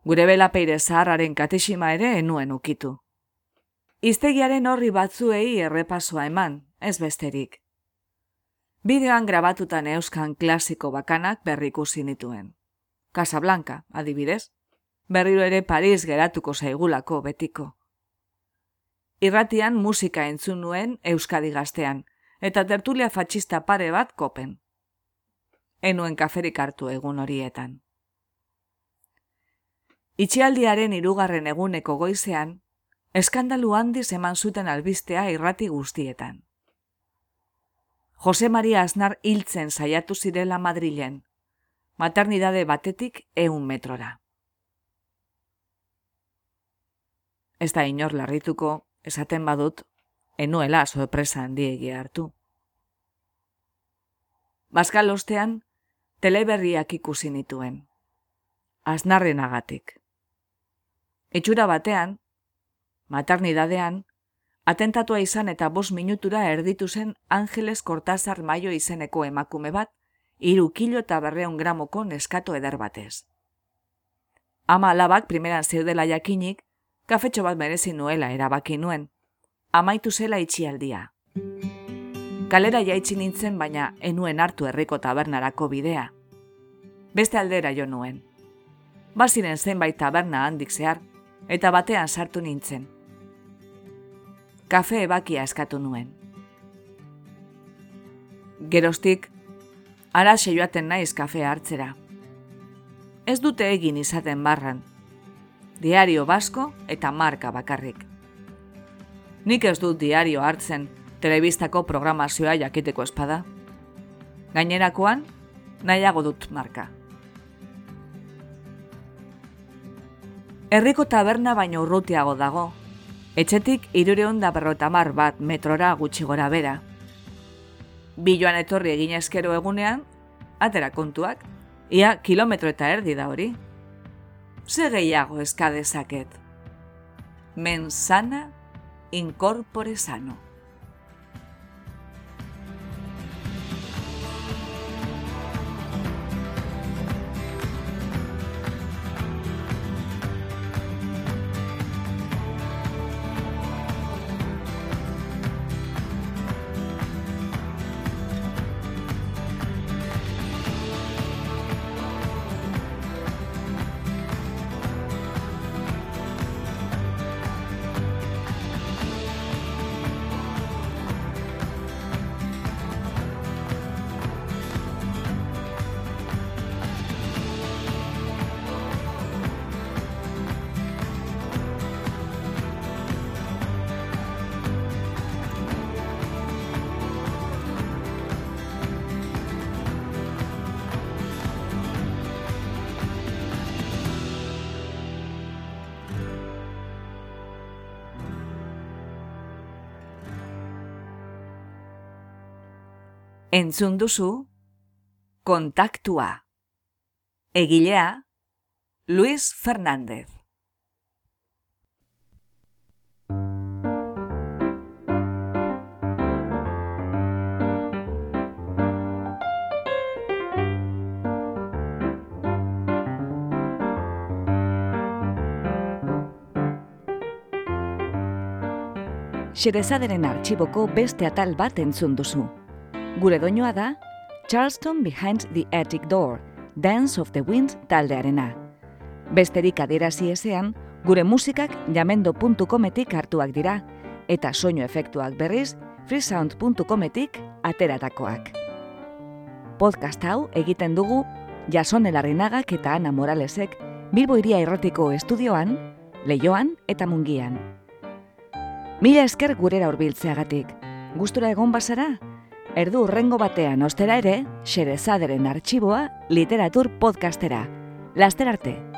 Gure belapeire zaharraren katesima ere enuen ukitu. Iztegiaren horri batzuei errepasoa eman, ez besterik. Bideoan grabatutan euskan klasiko bakanak berrikusi nituen. Casablanca, adibidez. Berriro ere Paris geratuko zaigulako betiko. Irratian musika entzun nuen Euskadi gaztean, eta tertulia fatxista pare bat kopen. Enuen kaferik hartu egun horietan. Itxialdiaren irugarren eguneko goizean, eskandalu handiz eman zuten albistea irrati guztietan. Jose Maria Aznar hiltzen saiatu zirela Madrilen, maternidade batetik eun metrora. Ez da inor larrituko, esaten badut, enuela sorpresa handiegi hartu. Baskal ostean, teleberriak ikusi nituen. Aznarren agatik. Etxura batean, maternidadean, Atentatua izan eta bos minutura erditu zen Angeles Cortázar Maio izeneko emakume bat, iru kilo eta berreun gramoko neskato eder batez. Ama alabak primeran zeudela jakinik, kafetxo bat merezi nuela erabaki nuen. Amaitu zela itxialdia. Kalera jaitsi nintzen baina enuen hartu herriko tabernarako bidea. Beste aldera jo nuen. Baziren zenbait taberna handik zehar, eta batean sartu nintzen kafe ebakia eskatu nuen. Gerostik, ara joaten naiz kafe hartzera. Ez dute egin izaten barran. Diario basko eta marka bakarrik. Nik ez dut diario hartzen telebistako programazioa jakiteko espada. Gainerakoan, nahiago dut marka. Herriko taberna baino urrutiago dago, Etxetik irureon da berrotamar bat metrora gutxi gora bera. Biloan etorri egin eskero egunean, atera kontuak, ia kilometro eta erdi da hori. Ze gehiago eskadezaket. Men sana, incorpore sano. Entzun duzu, kontaktua. Egilea, Luis Fernández.
Xerezaderen arxiboko beste atal bat entzun duzu. Gure doinoa da Charleston Behind the Attic Door, Dance of the Wind taldearena. Besterik adierazi ezean, gure musikak jamendo.cometik hartuak dira, eta soinu efektuak berriz freesound.cometik ateratakoak. Podcast hau egiten dugu Jason Elarrinagak eta Ana Moralesek Bilbo Iria Errotiko Estudioan, Leioan eta Mungian. Mila esker gurera hurbiltzeagatik. Gustura egon bazara? Erdu urrengo batean ostera ere, xerezaderen arxiboa literatur podcastera. Laster arte!